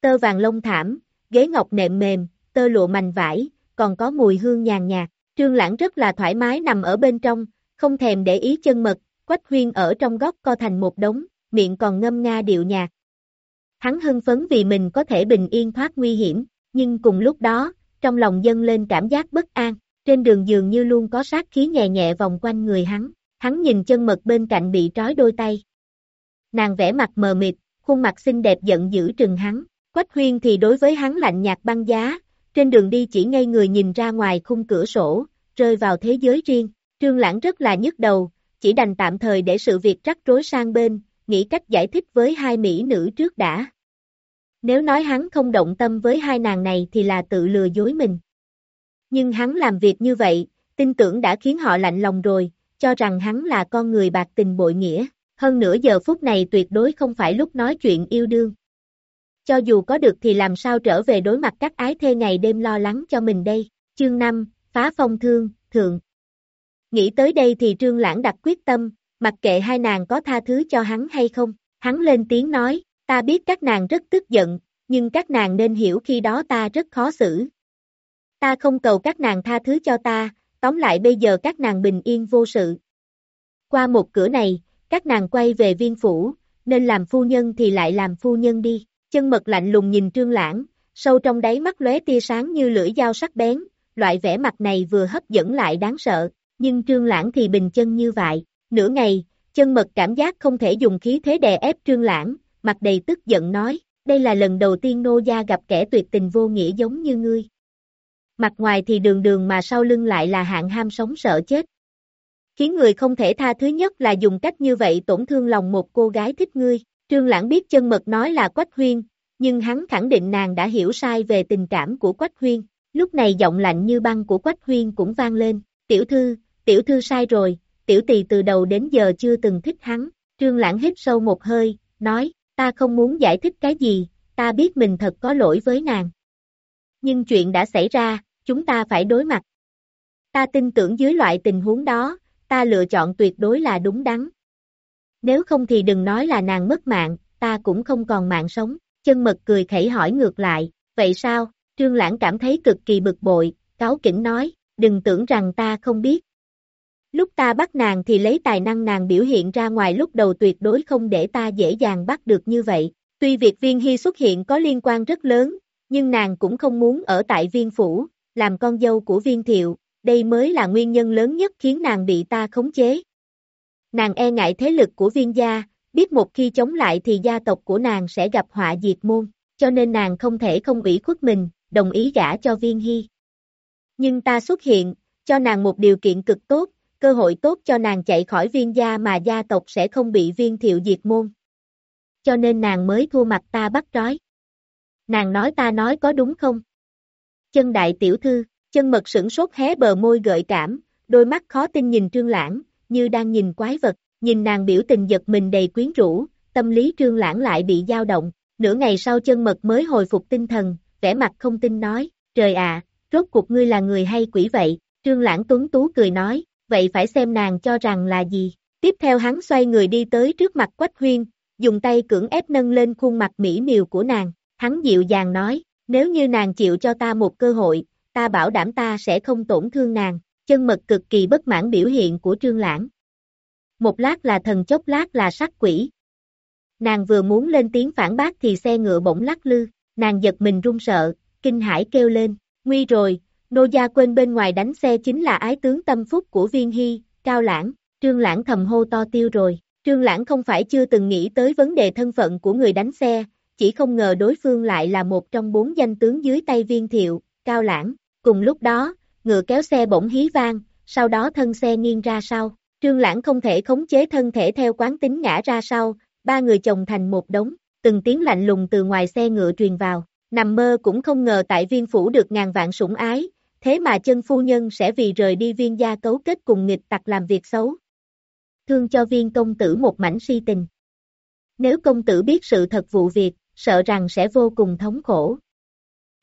Speaker 2: Tơ vàng lông thảm, ghế ngọc nệm mềm, tơ lụa mành vải, còn có mùi hương nhàn nhạt, trương lãng rất là thoải mái nằm ở bên trong, không thèm để ý chân mật, quách huyên ở trong góc co thành một đống, miệng còn ngâm nga điệu nhạc. Hắn hưng phấn vì mình có thể bình yên thoát nguy hiểm, nhưng cùng lúc đó, trong lòng dâng lên cảm giác bất an, trên đường dường như luôn có sát khí nhẹ nhẹ vòng quanh người hắn, hắn nhìn chân mật bên cạnh bị trói đôi tay. Nàng vẽ mặt mờ mịt, khuôn mặt xinh đẹp giận dữ trừng hắn, Quách Huyên thì đối với hắn lạnh nhạt băng giá, trên đường đi chỉ ngây người nhìn ra ngoài khung cửa sổ, rơi vào thế giới riêng, trương lãng rất là nhức đầu, chỉ đành tạm thời để sự việc rắc rối sang bên, nghĩ cách giải thích với hai mỹ nữ trước đã. Nếu nói hắn không động tâm với hai nàng này thì là tự lừa dối mình. Nhưng hắn làm việc như vậy, tin tưởng đã khiến họ lạnh lòng rồi, cho rằng hắn là con người bạc tình bội nghĩa. Hơn nữa giờ phút này tuyệt đối không phải lúc nói chuyện yêu đương. Cho dù có được thì làm sao trở về đối mặt các ái thê ngày đêm lo lắng cho mình đây. Chương 5, phá phong thương, thượng. Nghĩ tới đây thì Trương Lãng đặt quyết tâm, mặc kệ hai nàng có tha thứ cho hắn hay không, hắn lên tiếng nói, ta biết các nàng rất tức giận, nhưng các nàng nên hiểu khi đó ta rất khó xử. Ta không cầu các nàng tha thứ cho ta, tóm lại bây giờ các nàng bình yên vô sự. Qua một cửa này, các nàng quay về viên phủ, nên làm phu nhân thì lại làm phu nhân đi. Chân mật lạnh lùng nhìn trương lãng, sâu trong đáy mắt lóe tia sáng như lưỡi dao sắc bén, loại vẻ mặt này vừa hấp dẫn lại đáng sợ, nhưng trương lãng thì bình chân như vậy. Nửa ngày, chân mật cảm giác không thể dùng khí thế đè ép trương lãng, mặt đầy tức giận nói, đây là lần đầu tiên nô gia gặp kẻ tuyệt tình vô nghĩa giống như ngươi. Mặt ngoài thì đường đường mà sau lưng lại là hạng ham sống sợ chết. Khiến người không thể tha thứ nhất là dùng cách như vậy tổn thương lòng một cô gái thích ngươi. Trương Lãng biết chân mật nói là Quách Huyên, nhưng hắn khẳng định nàng đã hiểu sai về tình cảm của Quách Huyên. Lúc này giọng lạnh như băng của Quách Huyên cũng vang lên, tiểu thư, tiểu thư sai rồi, tiểu tỳ từ đầu đến giờ chưa từng thích hắn. Trương Lãng hít sâu một hơi, nói, ta không muốn giải thích cái gì, ta biết mình thật có lỗi với nàng. Nhưng chuyện đã xảy ra, chúng ta phải đối mặt. Ta tin tưởng dưới loại tình huống đó, ta lựa chọn tuyệt đối là đúng đắn. Nếu không thì đừng nói là nàng mất mạng, ta cũng không còn mạng sống. Chân mật cười khẩy hỏi ngược lại, vậy sao? Trương Lãng cảm thấy cực kỳ bực bội, cáo kỉnh nói, đừng tưởng rằng ta không biết. Lúc ta bắt nàng thì lấy tài năng nàng biểu hiện ra ngoài lúc đầu tuyệt đối không để ta dễ dàng bắt được như vậy. Tuy việc viên hy xuất hiện có liên quan rất lớn, nhưng nàng cũng không muốn ở tại viên phủ, làm con dâu của viên thiệu, đây mới là nguyên nhân lớn nhất khiến nàng bị ta khống chế. Nàng e ngại thế lực của viên gia, biết một khi chống lại thì gia tộc của nàng sẽ gặp họa diệt môn, cho nên nàng không thể không ủy khuất mình, đồng ý gả cho viên hy. Nhưng ta xuất hiện, cho nàng một điều kiện cực tốt, cơ hội tốt cho nàng chạy khỏi viên gia mà gia tộc sẽ không bị viên thiệu diệt môn. Cho nên nàng mới thua mặt ta bắt trói. Nàng nói ta nói có đúng không? Chân đại tiểu thư, chân mật sửng sốt hé bờ môi gợi cảm, đôi mắt khó tin nhìn trương lãng, như đang nhìn quái vật, nhìn nàng biểu tình giật mình đầy quyến rũ, tâm lý trương lãng lại bị dao động, nửa ngày sau chân mật mới hồi phục tinh thần, vẻ mặt không tin nói, trời ạ, rốt cuộc ngươi là người hay quỷ vậy, trương lãng tuấn tú cười nói, vậy phải xem nàng cho rằng là gì, tiếp theo hắn xoay người đi tới trước mặt quách huyên, dùng tay cưỡng ép nâng lên khuôn mặt mỹ miều của nàng, hắn dịu dàng nói, nếu như nàng chịu cho ta một cơ hội, ta bảo đảm ta sẽ không tổn thương nàng, chân mật cực kỳ bất mãn biểu hiện của trương lãng. Một lát là thần chốc lát là sắc quỷ. Nàng vừa muốn lên tiếng phản bác thì xe ngựa bỗng lắc lư, nàng giật mình run sợ, kinh hãi kêu lên, nguy rồi, nô gia quên bên ngoài đánh xe chính là ái tướng tâm phúc của viên hy, cao lãng, trương lãng thầm hô to tiêu rồi, trương lãng không phải chưa từng nghĩ tới vấn đề thân phận của người đánh xe, chỉ không ngờ đối phương lại là một trong bốn danh tướng dưới tay viên thiệu, cao lãng, cùng lúc đó, ngựa kéo xe bỗng hí vang, sau đó thân xe nghiêng ra sau, trương lãng không thể khống chế thân thể theo quán tính ngã ra sau, ba người chồng thành một đống, từng tiếng lạnh lùng từ ngoài xe ngựa truyền vào, nằm mơ cũng không ngờ tại viên phủ được ngàn vạn sủng ái, thế mà chân phu nhân sẽ vì rời đi viên gia cấu kết cùng nghịch tặc làm việc xấu. Thương cho viên công tử một mảnh si tình. Nếu công tử biết sự thật vụ việc, sợ rằng sẽ vô cùng thống khổ.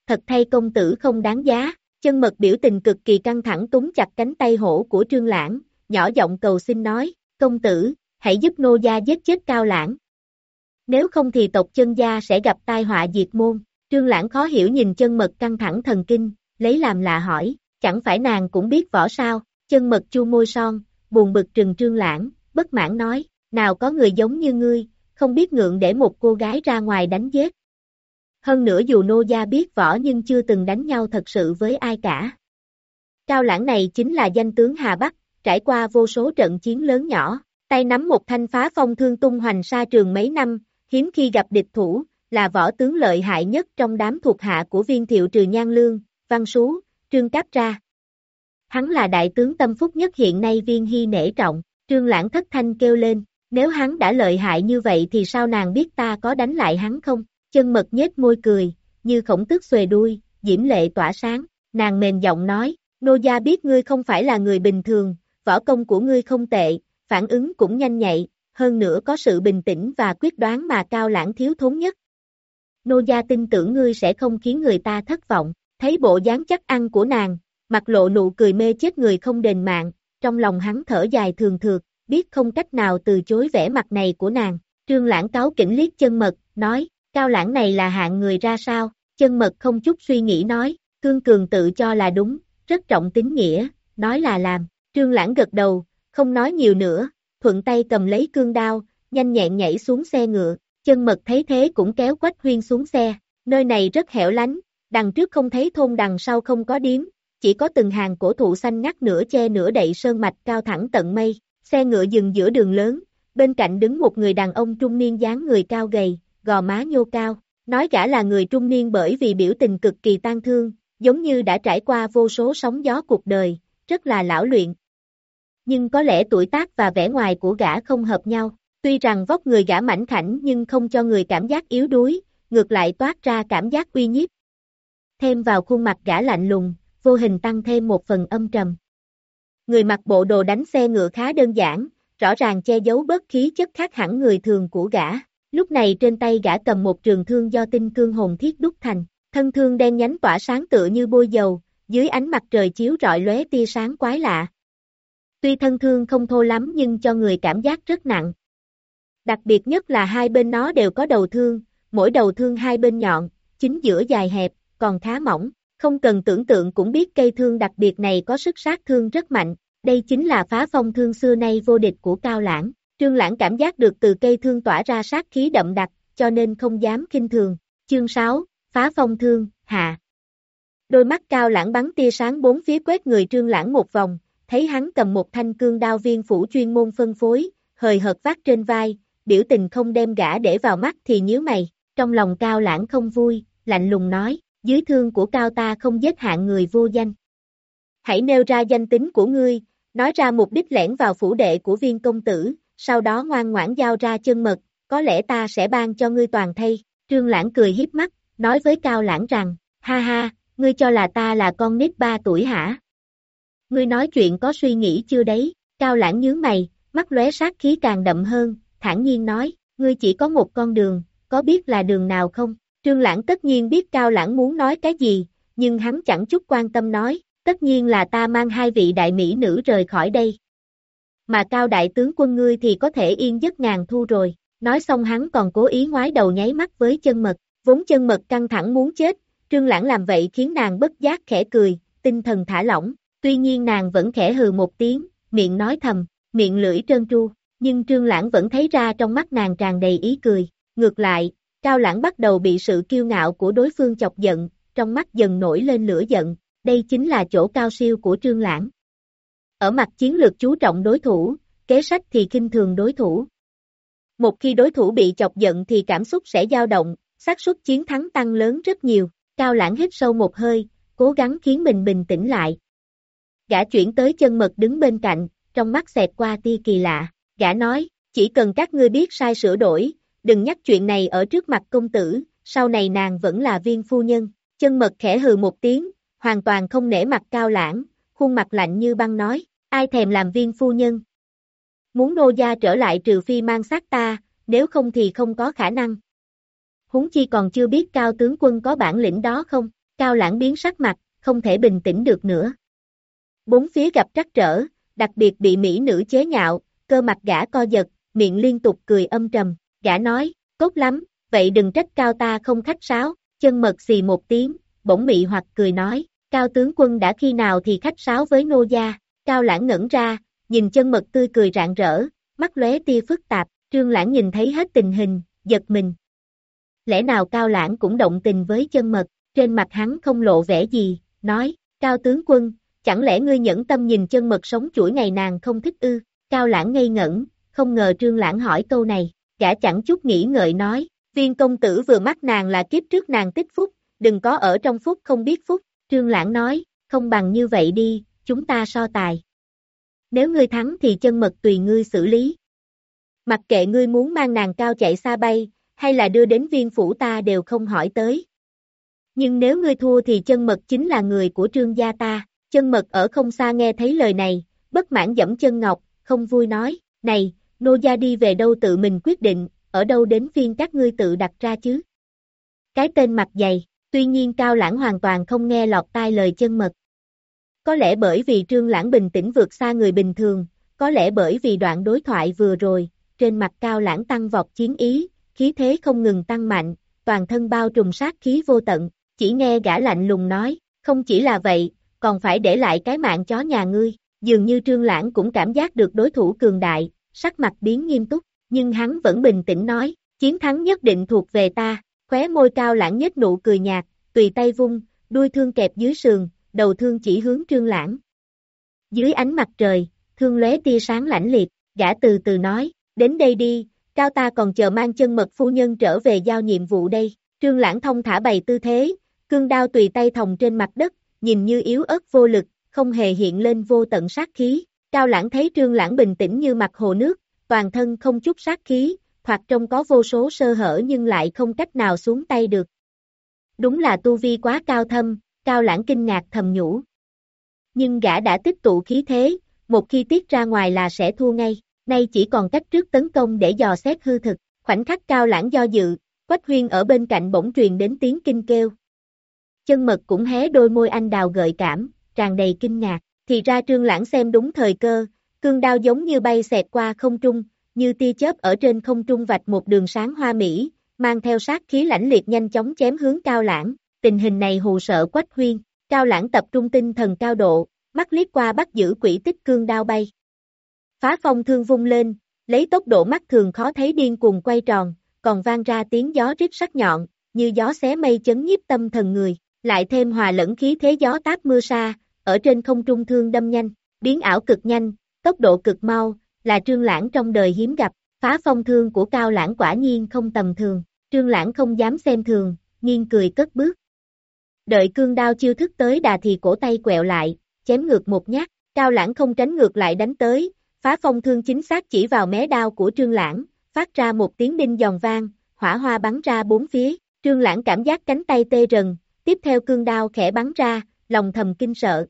Speaker 2: Thật thay công tử không đáng giá, chân mật biểu tình cực kỳ căng thẳng túng chặt cánh tay hổ của trương lãng, nhỏ giọng cầu xin nói, công tử, hãy giúp nô gia giết chết cao lãng. Nếu không thì tộc chân gia sẽ gặp tai họa diệt môn, trương lãng khó hiểu nhìn chân mật căng thẳng thần kinh, lấy làm lạ hỏi, chẳng phải nàng cũng biết võ sao, chân mật chu môi son, buồn bực trừng trương lãng, bất mãn nói, nào có người giống như ngươi, không biết ngượng để một cô gái ra ngoài đánh giết. Hơn nữa dù nô gia biết võ nhưng chưa từng đánh nhau thật sự với ai cả. Cao lãng này chính là danh tướng Hà Bắc, trải qua vô số trận chiến lớn nhỏ, tay nắm một thanh phá phong thương tung hoành xa trường mấy năm, hiếm khi gặp địch thủ, là võ tướng lợi hại nhất trong đám thuộc hạ của viên thiệu trừ nhan lương, văn sú, trương cáp ra. Hắn là đại tướng tâm phúc nhất hiện nay viên hy nể trọng, trương lãng thất thanh kêu lên, nếu hắn đã lợi hại như vậy thì sao nàng biết ta có đánh lại hắn không? Chân mật nhếch môi cười, như khổng tức xuề đuôi, diễm lệ tỏa sáng, nàng mềm giọng nói, nô gia biết ngươi không phải là người bình thường, võ công của ngươi không tệ, phản ứng cũng nhanh nhạy, hơn nữa có sự bình tĩnh và quyết đoán mà cao lãng thiếu thốn nhất. Nô gia tin tưởng ngươi sẽ không khiến người ta thất vọng, thấy bộ dáng chắc ăn của nàng, mặt lộ nụ cười mê chết người không đền mạng, trong lòng hắn thở dài thường thượt, biết không cách nào từ chối vẻ mặt này của nàng. Trương lãng cáo kỉnh liếc chân mật, nói, cao lãng này là hạng người ra sao, chân mật không chút suy nghĩ nói, cương cường tự cho là đúng, rất trọng tính nghĩa, nói là làm, trương lãng gật đầu, không nói nhiều nữa, thuận tay cầm lấy cương đao, nhanh nhẹn nhảy xuống xe ngựa, chân mật thấy thế cũng kéo quách huyên xuống xe, nơi này rất hẻo lánh, đằng trước không thấy thôn đằng sau không có điếm, chỉ có từng hàng cổ thụ xanh ngắt nửa che nửa đậy sơn mạch cao thẳng tận mây, Xe ngựa dừng giữa đường lớn, bên cạnh đứng một người đàn ông trung niên dáng người cao gầy, gò má nhô cao, nói gã là người trung niên bởi vì biểu tình cực kỳ tan thương, giống như đã trải qua vô số sóng gió cuộc đời, rất là lão luyện. Nhưng có lẽ tuổi tác và vẻ ngoài của gã không hợp nhau, tuy rằng vóc người gã mảnh khảnh nhưng không cho người cảm giác yếu đuối, ngược lại toát ra cảm giác uy nhiếp. Thêm vào khuôn mặt gã lạnh lùng, vô hình tăng thêm một phần âm trầm. Người mặc bộ đồ đánh xe ngựa khá đơn giản, rõ ràng che giấu bớt khí chất khác hẳn người thường của gã. Lúc này trên tay gã cầm một trường thương do tinh cương hồn thiết đúc thành, thân thương đen nhánh tỏa sáng tựa như bôi dầu, dưới ánh mặt trời chiếu rọi lóe tia sáng quái lạ. Tuy thân thương không thô lắm nhưng cho người cảm giác rất nặng. Đặc biệt nhất là hai bên nó đều có đầu thương, mỗi đầu thương hai bên nhọn, chính giữa dài hẹp, còn khá mỏng. Không cần tưởng tượng cũng biết cây thương đặc biệt này có sức sát thương rất mạnh, đây chính là phá phong thương xưa nay vô địch của Cao Lãng. Trương Lãng cảm giác được từ cây thương tỏa ra sát khí đậm đặc, cho nên không dám kinh thường. Chương 6, phá phong thương, hạ. Đôi mắt Cao Lãng bắn tia sáng bốn phía quét người Trương Lãng một vòng, thấy hắn cầm một thanh cương đao viên phủ chuyên môn phân phối, hời hợt vác trên vai, biểu tình không đem gã để vào mắt thì nhíu mày, trong lòng Cao Lãng không vui, lạnh lùng nói, dưới thương của cao ta không giết hạng người vô danh. Hãy nêu ra danh tính của ngươi, nói ra mục đích lẻn vào phủ đệ của viên công tử, sau đó ngoan ngoãn giao ra chân mật, có lẽ ta sẽ ban cho ngươi toàn thay. Trương Lãng cười hiếp mắt, nói với Cao Lãng rằng, ha ha, ngươi cho là ta là con nít ba tuổi hả? Ngươi nói chuyện có suy nghĩ chưa đấy? Cao Lãng nhướng mày, mắt lóe sát khí càng đậm hơn, thản nhiên nói, ngươi chỉ có một con đường, có biết là đường nào không? Trương Lãng tất nhiên biết Cao Lãng muốn nói cái gì, nhưng hắn chẳng chút quan tâm nói, tất nhiên là ta mang hai vị đại mỹ nữ rời khỏi đây. Mà Cao Đại tướng quân ngươi thì có thể yên giấc ngàn thu rồi, nói xong hắn còn cố ý ngoái đầu nháy mắt với chân mật, vốn chân mật căng thẳng muốn chết, Trương Lãng làm vậy khiến nàng bất giác khẽ cười, tinh thần thả lỏng, tuy nhiên nàng vẫn khẽ hừ một tiếng, miệng nói thầm, miệng lưỡi trơn tru, nhưng Trương Lãng vẫn thấy ra trong mắt nàng tràn đầy ý cười, ngược lại, Cao Lãng bắt đầu bị sự kiêu ngạo của đối phương chọc giận, trong mắt dần nổi lên lửa giận, đây chính là chỗ cao siêu của Trương Lãng. Ở mặt chiến lược chú trọng đối thủ, kế sách thì kinh thường đối thủ. Một khi đối thủ bị chọc giận thì cảm xúc sẽ dao động, xác suất chiến thắng tăng lớn rất nhiều. Cao Lãng hít sâu một hơi, cố gắng khiến mình bình tĩnh lại. Gã chuyển tới chân mật đứng bên cạnh, trong mắt xẹt qua tia kỳ lạ. Gã nói, chỉ cần các ngươi biết sai sửa đổi, đừng nhắc chuyện này ở trước mặt công tử, sau này nàng vẫn là viên phu nhân. Chân mật khẽ hừ một tiếng, hoàn toàn không nể mặt cao lãng, khuôn mặt lạnh như băng nói, ai thèm làm viên phu nhân. Muốn nô gia trở lại trừ phi mang xác ta, nếu không thì không có khả năng. Húng chi còn chưa biết cao tướng quân có bản lĩnh đó không, cao lãng biến sắc mặt, không thể bình tĩnh được nữa. Bốn phía gặp trắc trở, đặc biệt bị mỹ nữ chế nhạo, cơ mặt gã co giật, miệng liên tục cười âm trầm, gã nói, tốt lắm, vậy đừng trách cao ta không khách sáo, chân mật xì một tiếng, bỗng mị hoặc cười nói, cao tướng quân đã khi nào thì khách sáo với nô gia, cao lãng ngẩn ra, nhìn chân mật tươi cười rạng rỡ, mắt lóe tia phức tạp, trương lãng nhìn thấy hết tình hình, giật mình. Lẽ nào cao lãng cũng động tình với chân mật, trên mặt hắn không lộ vẻ gì, nói, cao tướng quân, chẳng lẽ ngươi nhẫn tâm nhìn chân mật sống chuỗi ngày nàng không thích ư, cao lãng ngây ngẩn, không ngờ trương lãng hỏi câu này, gã chẳng chút nghĩ ngợi nói, viên công tử vừa mắt nàng là kiếp trước nàng tích phúc, đừng có ở trong phúc không biết phúc, trương lãng nói, không bằng như vậy đi, chúng ta so tài. Nếu ngươi thắng thì chân mật tùy ngươi xử lý. Mặc kệ ngươi muốn mang nàng cao chạy xa bay, hay là đưa đến viên phủ ta đều không hỏi tới. Nhưng nếu ngươi thua thì chân mật chính là người của trương gia ta, chân mật ở không xa nghe thấy lời này, bất mãn dẫm chân ngọc, không vui nói, này, nô gia đi về đâu tự mình quyết định, ở đâu đến phiên các ngươi tự đặt ra chứ. Cái tên mặt dày, tuy nhiên cao lãng hoàn toàn không nghe lọt tai lời chân mật. Có lẽ bởi vì trương lãng bình tĩnh vượt xa người bình thường, có lẽ bởi vì đoạn đối thoại vừa rồi, trên mặt cao lãng tăng vọt chiến ý, khí thế không ngừng tăng mạnh, toàn thân bao trùm sát khí vô tận, chỉ nghe gã lạnh lùng nói, không chỉ là vậy, còn phải để lại cái mạng chó nhà ngươi, dường như trương lãng cũng cảm giác được đối thủ cường đại, sắc mặt biến nghiêm túc, nhưng hắn vẫn bình tĩnh nói, chiến thắng nhất định thuộc về ta, khóe môi cao lãng nhất nụ cười nhạt, tùy tay vung, đuôi thương kẹp dưới sườn, đầu thương chỉ hướng trương lãng. Dưới ánh mặt trời, thương lóe tia sáng lãnh liệt, gã từ từ nói, đến đây đi, cao ta còn chờ mang chân mật phu nhân trở về giao nhiệm vụ đây, trương lãng thông thả bày tư thế, cương đao tùy tay thòng trên mặt đất, nhìn như yếu ớt vô lực, không hề hiện lên vô tận sát khí, cao lãng thấy trương lãng bình tĩnh như mặt hồ nước, toàn thân không chút sát khí, hoặc trông có vô số sơ hở nhưng lại không cách nào xuống tay được. Đúng là tu vi quá cao thâm, cao lãng kinh ngạc thầm nhủ. Nhưng gã đã tích tụ khí thế, một khi tiết ra ngoài là sẽ thua ngay, nay chỉ còn cách trước tấn công để dò xét hư thực, khoảnh khắc cao lãng do dự, Quách Huyên ở bên cạnh bỗng truyền đến tiếng kinh kêu. Chân mật cũng hé đôi môi anh đào gợi cảm, tràn đầy kinh ngạc, thì ra trương lãng xem đúng thời cơ, cương đao giống như bay xẹt qua không trung, như tia chớp ở trên không trung vạch một đường sáng hoa mỹ, mang theo sát khí lãnh liệt nhanh chóng chém hướng cao lãng, tình hình này hù sợ quách huyên, cao lãng tập trung tinh thần cao độ, mắt liếc qua bắt giữ quỷ tích cương đao bay. Phá phong thương vung lên, lấy tốc độ mắt thường khó thấy điên cuồng quay tròn, còn vang ra tiếng gió rít sắc nhọn, như gió xé mây chấn nhiếp tâm thần người, lại thêm hòa lẫn khí thế gió táp mưa sa, ở trên không trung thương đâm nhanh, biến ảo cực nhanh, tốc độ cực mau, là trương lãng trong đời hiếm gặp, phá phong thương của cao lãng quả nhiên không tầm thường, trương lãng không dám xem thường, nghiêng cười cất bước. Đợi cương đao chiêu thức tới đà thì cổ tay quẹo lại, chém ngược một nhát, cao lãng không tránh ngược lại đánh tới, phá phong thương chính xác chỉ vào mé đao của trương lãng, phát ra một tiếng đinh giòn vang, hỏa hoa bắn ra bốn phía, trương lãng cảm giác cánh tay tê rần, tiếp theo cương đao khẽ bắn ra, lòng thầm kinh sợ.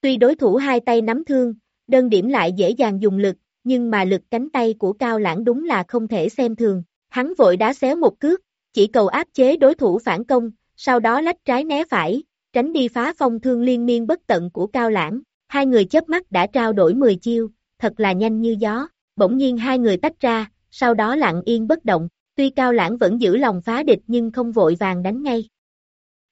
Speaker 2: Tuy đối thủ hai tay nắm thương, đơn điểm lại dễ dàng dùng lực, nhưng mà lực cánh tay của Cao Lãng đúng là không thể xem thường. Hắn vội đá xéo một cước, chỉ cầu áp chế đối thủ phản công, sau đó lách trái né phải, tránh đi phá phong thương liên miên bất tận của Cao Lãng. Hai người chớp mắt đã trao đổi 10 chiêu, thật là nhanh như gió. Bỗng nhiên hai người tách ra, sau đó lặng yên bất động. Tuy Cao Lãng vẫn giữ lòng phá địch nhưng không vội vàng đánh ngay.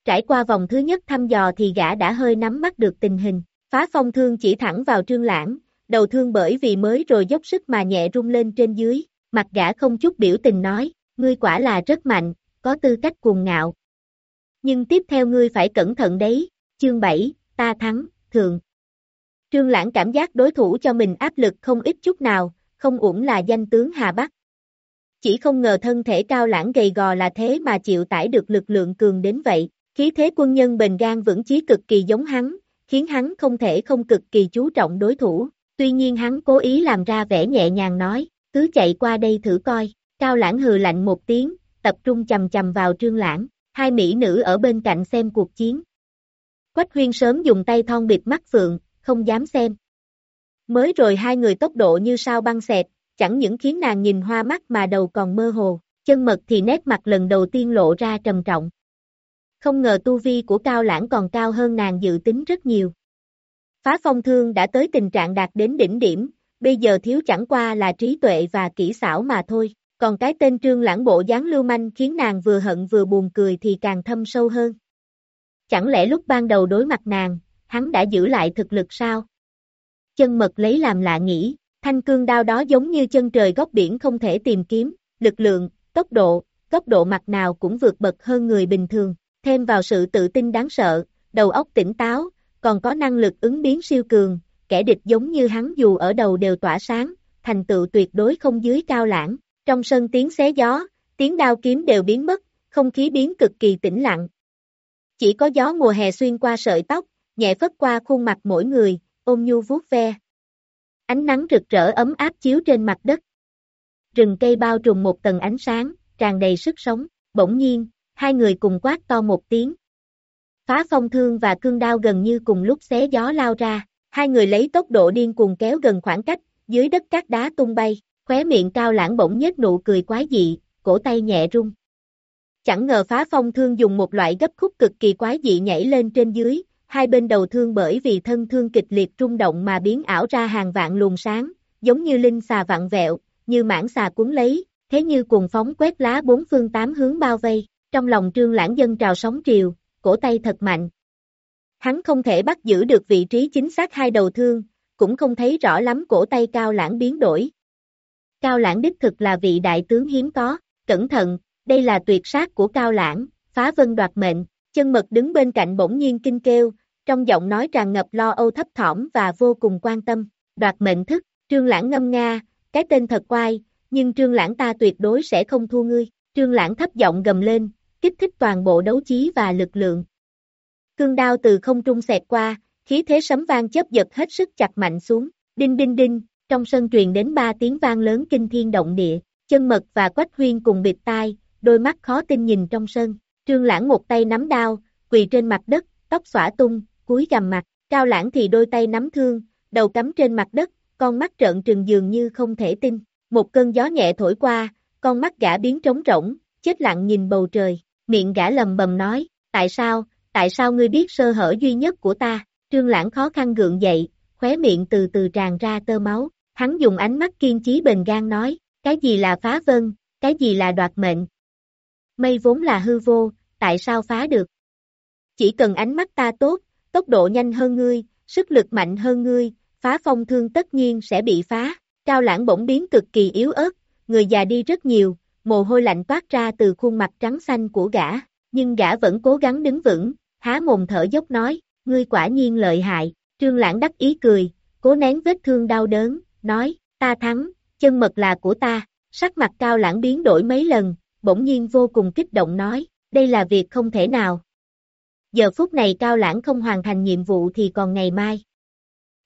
Speaker 2: Trải qua vòng thứ nhất thăm dò thì gã đã hơi nắm bắt được tình hình, phá phong thương chỉ thẳng vào trương lãng, đầu thương bởi vì mới rồi dốc sức mà nhẹ rung lên trên dưới, mặt gã không chút biểu tình nói, ngươi quả là rất mạnh, có tư cách cuồng ngạo. Nhưng tiếp theo ngươi phải cẩn thận đấy, chương 7, ta thắng, thường. Trương Lãng cảm giác đối thủ cho mình áp lực không ít chút nào, không uổng là danh tướng Hà Bắc. Chỉ không ngờ thân thể cao lãng gầy gò là thế mà chịu tải được lực lượng cường đến vậy, khí thế quân nhân bền gan vững chí cực kỳ giống hắn, khiến hắn không thể không cực kỳ chú trọng đối thủ. Tuy nhiên hắn cố ý làm ra vẻ nhẹ nhàng nói, cứ chạy qua đây thử coi, cao lãng hừ lạnh một tiếng, tập trung chầm chầm vào trương lãng, hai mỹ nữ ở bên cạnh xem cuộc chiến. Quách huyên sớm dùng tay thon bịt mắt phượng, không dám xem. Mới rồi hai người tốc độ như sao băng xẹt, chẳng những khiến nàng nhìn hoa mắt mà đầu còn mơ hồ, chân mật thì nét mặt lần đầu tiên lộ ra trầm trọng. Không ngờ tu vi của cao lãng còn cao hơn nàng dự tính rất nhiều. Phá phong thương đã tới tình trạng đạt đến đỉnh điểm, bây giờ thiếu chẳng qua là trí tuệ và kỹ xảo mà thôi, còn cái tên trương lãng bộ dáng lưu manh khiến nàng vừa hận vừa buồn cười thì càng thâm sâu hơn. Chẳng lẽ lúc ban đầu đối mặt nàng, hắn đã giữ lại thực lực sao? Chân mật lấy làm lạ nghĩ, thanh cương đao đó giống như chân trời góc biển không thể tìm kiếm, lực lượng, tốc độ, tốc độ mặt nào cũng vượt bậc hơn người bình thường, thêm vào sự tự tin đáng sợ, đầu óc tỉnh táo, còn có năng lực ứng biến siêu cường, kẻ địch giống như hắn dù ở đầu đều tỏa sáng, thành tựu tuyệt đối không dưới cao lãng. Trong sân tiếng xé gió, tiếng đao kiếm đều biến mất, không khí biến cực kỳ tĩnh lặng. Chỉ có gió mùa hè xuyên qua sợi tóc, nhẹ phất qua khuôn mặt mỗi người, ôm nhu vuốt ve. Ánh nắng rực rỡ ấm áp chiếu trên mặt đất. Rừng cây bao trùm một tầng ánh sáng, tràn đầy sức sống, bỗng nhiên, hai người cùng quát to một tiếng. Phá phong thương và cương đao gần như cùng lúc xé gió lao ra, hai người lấy tốc độ điên cuồng kéo gần khoảng cách, dưới đất cát đá tung bay, khóe miệng cao lãng bỗng nhếch nụ cười quái dị, cổ tay nhẹ rung. Chẳng ngờ phá phong thương dùng một loại gấp khúc cực kỳ quái dị nhảy lên trên dưới, hai bên đầu thương bởi vì thân thương kịch liệt rung động mà biến ảo ra hàng vạn luồng sáng, giống như linh xà vặn vẹo, như mảng xà cuốn lấy, thế như cuồng phóng quét lá bốn phương tám hướng bao vây, trong lòng trương lãng dân trào sóng triều, cổ tay thật mạnh. Hắn không thể bắt giữ được vị trí chính xác hai đầu thương, cũng không thấy rõ lắm cổ tay cao lãng biến đổi. Cao lãng đích thực là vị đại tướng hiếm có, cẩn thận, đây là tuyệt sát của cao lãng, phá vân đoạt mệnh, chân mật đứng bên cạnh bỗng nhiên kinh kêu, trong giọng nói tràn ngập lo âu thấp thỏm và vô cùng quan tâm, đoạt mệnh thức, trương lãng ngâm nga, cái tên thật quai, nhưng trương lãng ta tuyệt đối sẽ không thua ngươi, trương lãng thấp giọng gầm lên, kích thích toàn bộ đấu trí và lực lượng. Cương đao từ không trung xẹt qua, khí thế sấm vang chớp giật hết sức chặt mạnh xuống, đinh đinh đinh, trong sân truyền đến ba tiếng vang lớn kinh thiên động địa, chân mật và quách huyên cùng bịt tai, đôi mắt khó tin nhìn trong sân, trương lãng một tay nắm đao, quỳ trên mặt đất, tóc xõa tung, cúi gầm mặt, cao lãng thì đôi tay nắm thương, đầu cắm trên mặt đất, con mắt trợn trừng dường như không thể tin, một cơn gió nhẹ thổi qua, con mắt gã biến trống rỗng, chết lặng nhìn bầu trời, miệng gã lầm bầm nói, tại sao, tại sao ngươi biết sơ hở duy nhất của ta, trương lãng khó khăn gượng dậy, khóe miệng từ từ tràn ra tơ máu, hắn dùng ánh mắt kiên trí bền gan nói, cái gì là phá vân, cái gì là đoạt mệnh. Mây vốn là hư vô, tại sao phá được? Chỉ cần ánh mắt ta tốt, tốc độ nhanh hơn ngươi, sức lực mạnh hơn ngươi, phá phong thương tất nhiên sẽ bị phá. Cao lãng bỗng biến cực kỳ yếu ớt, người già đi rất nhiều, mồ hôi lạnh toát ra từ khuôn mặt trắng xanh của gã, nhưng gã vẫn cố gắng đứng vững, há mồm thở dốc nói, ngươi quả nhiên lợi hại, trương lãng đắc ý cười, cố nén vết thương đau đớn, nói, ta thắng, chân mật là của ta, sắc mặt cao lãng biến đổi mấy lần, bỗng nhiên vô cùng kích động nói, đây là việc không thể nào. Giờ phút này cao lãng không hoàn thành nhiệm vụ thì còn ngày mai.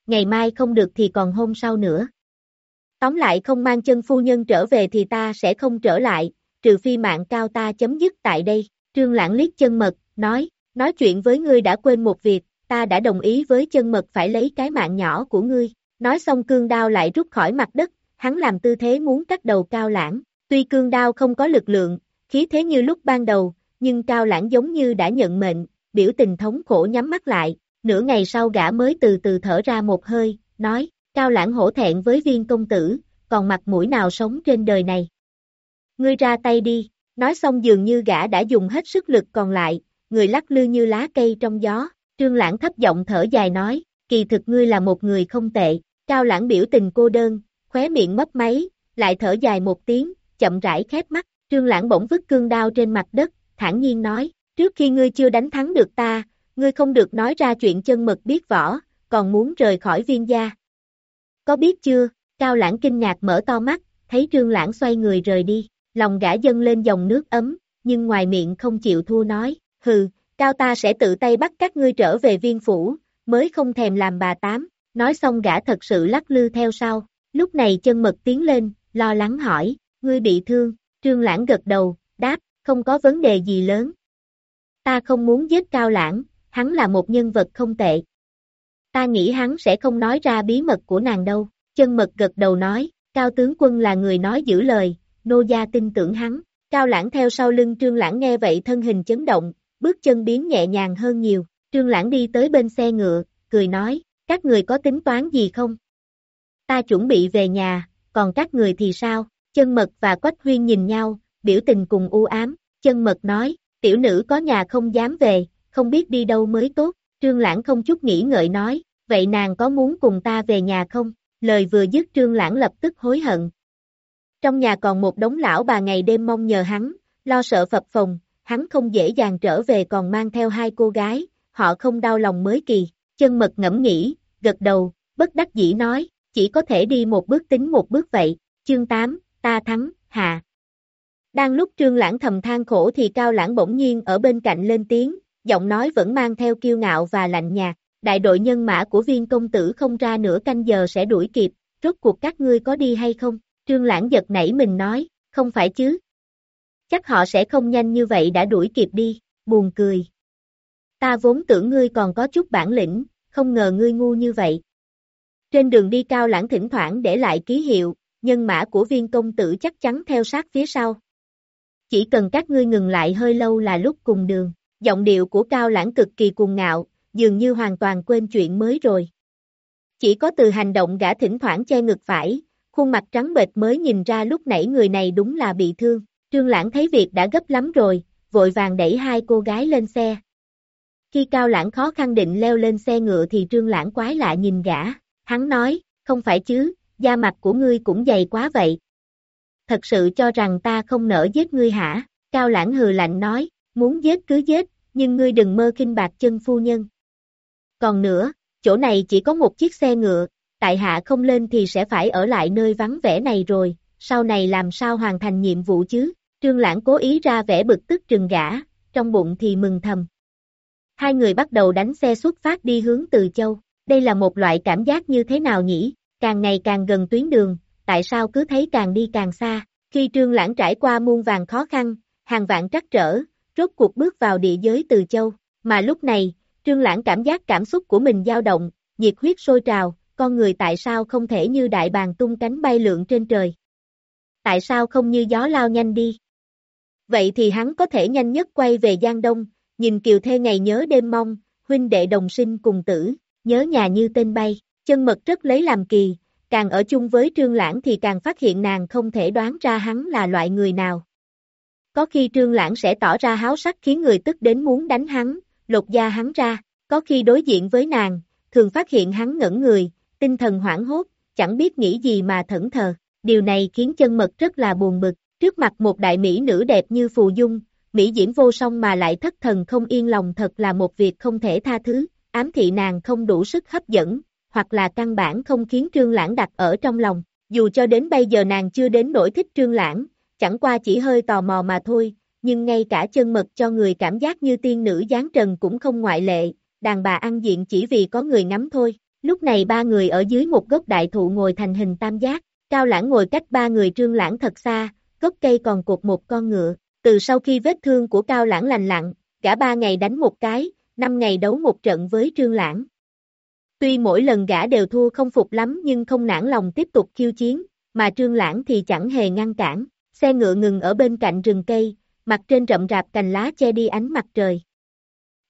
Speaker 2: Ngày mai không được thì còn hôm sau nữa. Tóm lại không mang chân phu nhân trở về thì ta sẽ không trở lại, trừ phi mạng cao ta chấm dứt tại đây. Trương Lãng liếc chân mật, nói, nói chuyện với ngươi đã quên một việc, ta đã đồng ý với chân mật phải lấy cái mạng nhỏ của ngươi. Nói xong cương đao lại rút khỏi mặt đất, hắn làm tư thế muốn cắt đầu cao lãng. Tuy cương đao không có lực lượng, khí thế như lúc ban đầu, nhưng cao lãng giống như đã nhận mệnh, biểu tình thống khổ nhắm mắt lại. Nửa ngày sau gã mới từ từ thở ra một hơi, nói, Cao lãng hổ thẹn với viên công tử, còn mặt mũi nào sống trên đời này. Ngươi ra tay đi, nói xong dường như gã đã dùng hết sức lực còn lại, người lắc lư như lá cây trong gió, trương lãng thấp giọng thở dài nói, kỳ thực ngươi là một người không tệ, cao lãng biểu tình cô đơn, khóe miệng mấp máy, lại thở dài một tiếng, chậm rãi khép mắt, trương lãng bỗng vứt cương đao trên mặt đất, thản nhiên nói, trước khi ngươi chưa đánh thắng được ta, ngươi không được nói ra chuyện chân mật biết võ, còn muốn rời khỏi viên gia. Có biết chưa, Cao Lãng kinh ngạc mở to mắt, thấy Trương Lãng xoay người rời đi, lòng gã dâng lên dòng nước ấm, nhưng ngoài miệng không chịu thua nói, hừ, Cao ta sẽ tự tay bắt các ngươi trở về viên phủ, mới không thèm làm bà tám, nói xong gã thật sự lắc lư theo sau, lúc này chân mật tiến lên, lo lắng hỏi, ngươi bị thương, Trương Lãng gật đầu, đáp, không có vấn đề gì lớn. Ta không muốn giết Cao Lãng, hắn là một nhân vật không tệ. Ta nghĩ hắn sẽ không nói ra bí mật của nàng đâu, chân mật gật đầu nói, cao tướng quân là người nói giữ lời, nô gia tin tưởng hắn, cao lãng theo sau lưng trương lãng nghe vậy thân hình chấn động, bước chân biến nhẹ nhàng hơn nhiều, trương lãng đi tới bên xe ngựa, cười nói, các người có tính toán gì không? Ta chuẩn bị về nhà, còn các người thì sao? Chân mật và quách huyên nhìn nhau, biểu tình cùng u ám, chân mật nói, tiểu nữ có nhà không dám về, không biết đi đâu mới tốt, trương lãng không chút nghĩ ngợi nói, vậy nàng có muốn cùng ta về nhà không? Lời vừa dứt trương lãng lập tức hối hận. Trong nhà còn một đống lão bà ngày đêm mong nhờ hắn, lo sợ phập phồng, hắn không dễ dàng trở về còn mang theo hai cô gái, họ không đau lòng mới kỳ, chân mật ngẫm nghĩ, gật đầu, bất đắc dĩ nói, chỉ có thể đi một bước tính một bước vậy, chương 8, ta thắng, hạ. Đang lúc trương lãng thầm than khổ thì cao lãng bỗng nhiên ở bên cạnh lên tiếng, giọng nói vẫn mang theo kiêu ngạo và lạnh nhạt, đại đội nhân mã của viên công tử không ra nửa canh giờ sẽ đuổi kịp, rốt cuộc các ngươi có đi hay không? Trương lãng giật nảy mình nói, không phải chứ. Chắc họ sẽ không nhanh như vậy đã đuổi kịp đi, buồn cười. Ta vốn tưởng ngươi còn có chút bản lĩnh, không ngờ ngươi ngu như vậy. Trên đường đi cao lãng thỉnh thoảng để lại ký hiệu, nhân mã của viên công tử chắc chắn theo sát phía sau. Chỉ cần các ngươi ngừng lại hơi lâu là lúc cùng đường. Giọng điệu của cao lãng cực kỳ cuồng ngạo, dường như hoàn toàn quên chuyện mới rồi. Chỉ có từ hành động gã thỉnh thoảng che ngực phải, khuôn mặt trắng bệch mới nhìn ra lúc nãy người này đúng là bị thương. Trương Lãng thấy việc đã gấp lắm rồi, vội vàng đẩy hai cô gái lên xe. Khi Cao Lãng khó khăn định leo lên xe ngựa thì Trương Lãng quái lạ nhìn gã, hắn nói, không phải chứ, da mặt của ngươi cũng dày quá vậy. Thật sự cho rằng ta không nỡ giết ngươi hả? Cao Lãng hừ lạnh nói, muốn giết cứ giết, nhưng ngươi đừng mơ kinh bạc chân phu nhân. Còn nữa, chỗ này chỉ có một chiếc xe ngựa, tại hạ không lên thì sẽ phải ở lại nơi vắng vẻ này rồi, sau này làm sao hoàn thành nhiệm vụ chứ? Trương Lãng cố ý ra vẻ bực tức trừng gã, trong bụng thì mừng thầm. Hai người bắt đầu đánh xe xuất phát đi hướng Từ Châu. Đây là một loại cảm giác như thế nào nhỉ? Càng ngày càng gần tuyến đường, tại sao cứ thấy càng đi càng xa? Khi Trương Lãng trải qua muôn vàng khó khăn, hàng vạn trắc trở, rốt cuộc bước vào địa giới Từ Châu. Mà lúc này, Trương Lãng cảm giác cảm xúc của mình dao động, nhiệt huyết sôi trào, con người tại sao không thể như đại bàng tung cánh bay lượn trên trời? Tại sao không như gió lao nhanh đi? Vậy thì hắn có thể nhanh nhất quay về Giang Đông, nhìn kiều thê ngày nhớ đêm mong, huynh đệ đồng sinh cùng tử, nhớ nhà như tên bay, chân mật rất lấy làm kỳ, càng ở chung với Trương Lãng thì càng phát hiện nàng không thể đoán ra hắn là loại người nào. Có khi Trương Lãng sẽ tỏ ra háo sắc khiến người tức đến muốn đánh hắn, lột da hắn ra, có khi đối diện với nàng, thường phát hiện hắn ngẩn người, tinh thần hoảng hốt, chẳng biết nghĩ gì mà thẫn thờ. Điều này khiến chân mật rất là buồn bực, trước mặt một đại mỹ nữ đẹp như phù dung, mỹ diễm vô song mà lại thất thần không yên lòng thật là một việc không thể tha thứ, ám thị nàng không đủ sức hấp dẫn, hoặc là căn bản không khiến trương lãng đặt ở trong lòng, dù cho đến bây giờ nàng chưa đến nỗi thích trương lãng, chẳng qua chỉ hơi tò mò mà thôi, nhưng ngay cả chân mật cho người cảm giác như tiên nữ giáng trần cũng không ngoại lệ, đàn bà ăn diện chỉ vì có người ngắm thôi. Lúc này ba người ở dưới một gốc đại thụ ngồi thành hình tam giác, cao lãng ngồi cách ba người trương lãng thật xa, gốc cây còn cột một con ngựa. Từ sau khi vết thương của cao lãng lành lặng, cả ba ngày đánh một cái, năm ngày đấu một trận với trương lãng. Tuy mỗi lần gã đều thua không phục lắm nhưng không nản lòng tiếp tục khiêu chiến, mà trương lãng thì chẳng hề ngăn cản. Xe ngựa ngừng ở bên cạnh rừng cây, mặt trên rậm rạp cành lá che đi ánh mặt trời.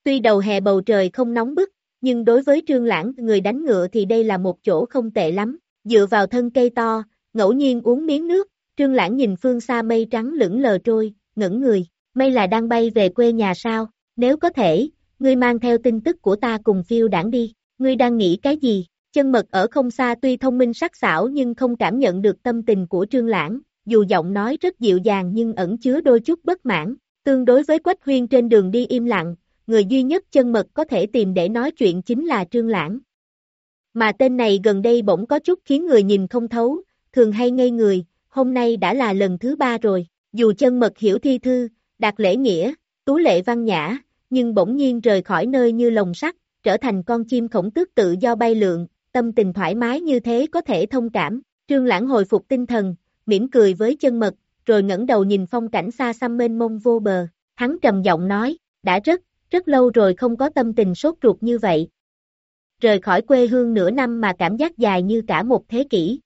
Speaker 2: Tuy đầu hè bầu trời không nóng bức, nhưng đối với trương lãng người đánh ngựa thì đây là một chỗ không tệ lắm, dựa vào thân cây to, ngẫu nhiên uống miếng nước, trương lãng nhìn phương xa mây trắng lững lờ trôi, ngẩn người, mây là đang bay về quê nhà sao, nếu có thể, ngươi mang theo tin tức của ta cùng phiêu đảng đi, ngươi đang nghĩ cái gì, chân mật ở không xa tuy thông minh sắc sảo nhưng không cảm nhận được tâm tình của trương lãng, dù giọng nói rất dịu dàng nhưng ẩn chứa đôi chút bất mãn, tương đối với Quách Huyên trên đường đi im lặng, người duy nhất chân mật có thể tìm để nói chuyện chính là Trương Lãng. Mà tên này gần đây bỗng có chút khiến người nhìn không thấu, thường hay ngây người, hôm nay đã là lần thứ ba rồi, dù chân mật hiểu thi thư, đạt lễ nghĩa, tú lệ văn nhã, nhưng bỗng nhiên rời khỏi nơi như lồng sắt, trở thành con chim khổng tước tự do bay lượn, tâm tình thoải mái như thế có thể thông cảm, trương lãng hồi phục tinh thần, mỉm cười với chân mật, rồi ngẩng đầu nhìn phong cảnh xa xăm mênh mông vô bờ, hắn trầm giọng nói, đã rất, rất lâu rồi không có tâm tình sốt ruột như vậy. Rời khỏi quê hương nửa năm mà cảm giác dài như cả một thế kỷ.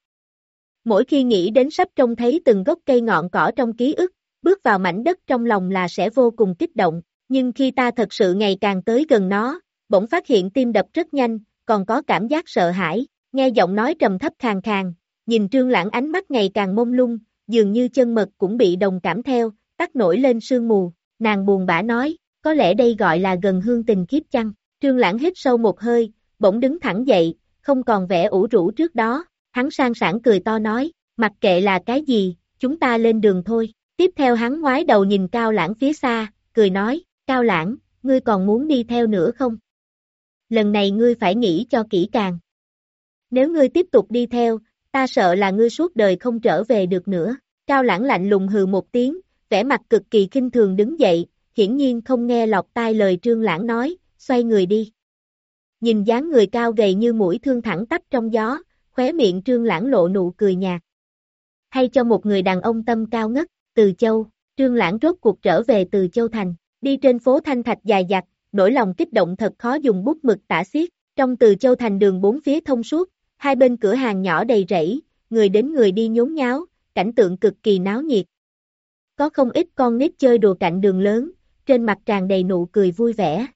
Speaker 2: Mỗi khi nghĩ đến sắp trông thấy từng gốc cây ngọn cỏ trong ký ức, bước vào mảnh đất trong lòng là sẽ vô cùng kích động, nhưng khi ta thật sự ngày càng tới gần nó, bỗng phát hiện tim đập rất nhanh, còn có cảm giác sợ hãi, nghe giọng nói trầm thấp khàn khàn, nhìn trương lãng ánh mắt ngày càng mông lung, dường như chân mật cũng bị đồng cảm theo, tắt nổi lên sương mù, nàng buồn bã nói, có lẽ đây gọi là gần hương tình kiếp chăng, trương lãng hít sâu một hơi, bỗng đứng thẳng dậy, không còn vẻ ủ rũ trước đó, hắn sang sảng cười to nói, mặc kệ là cái gì, chúng ta lên đường thôi, tiếp theo hắn ngoái đầu nhìn cao lãng phía xa, cười nói, cao lãng, ngươi còn muốn đi theo nữa không? Lần này ngươi phải nghĩ cho kỹ càng. Nếu ngươi tiếp tục đi theo, ta sợ là ngươi suốt đời không trở về được nữa. Cao lãng lạnh lùng hừ một tiếng, vẻ mặt cực kỳ kinh thường đứng dậy, hiển nhiên không nghe lọt tai lời trương lãng nói, xoay người đi. Nhìn dáng người cao gầy như mũi thương thẳng tắp trong gió, khóe miệng trương lãng lộ nụ cười nhạt. Hay cho một người đàn ông tâm cao ngất, từ châu, trương lãng rốt cuộc trở về từ châu thành, đi trên phố thanh thạch dài dặt, nỗi lòng kích động thật khó dùng bút mực tả xiết, trong từ châu thành đường bốn phía thông suốt, hai bên cửa hàng nhỏ đầy rẫy, người đến người đi nhốn nháo, cảnh tượng cực kỳ náo nhiệt. Có không ít con nít chơi đùa cạnh đường lớn, trên mặt tràn đầy nụ cười vui vẻ.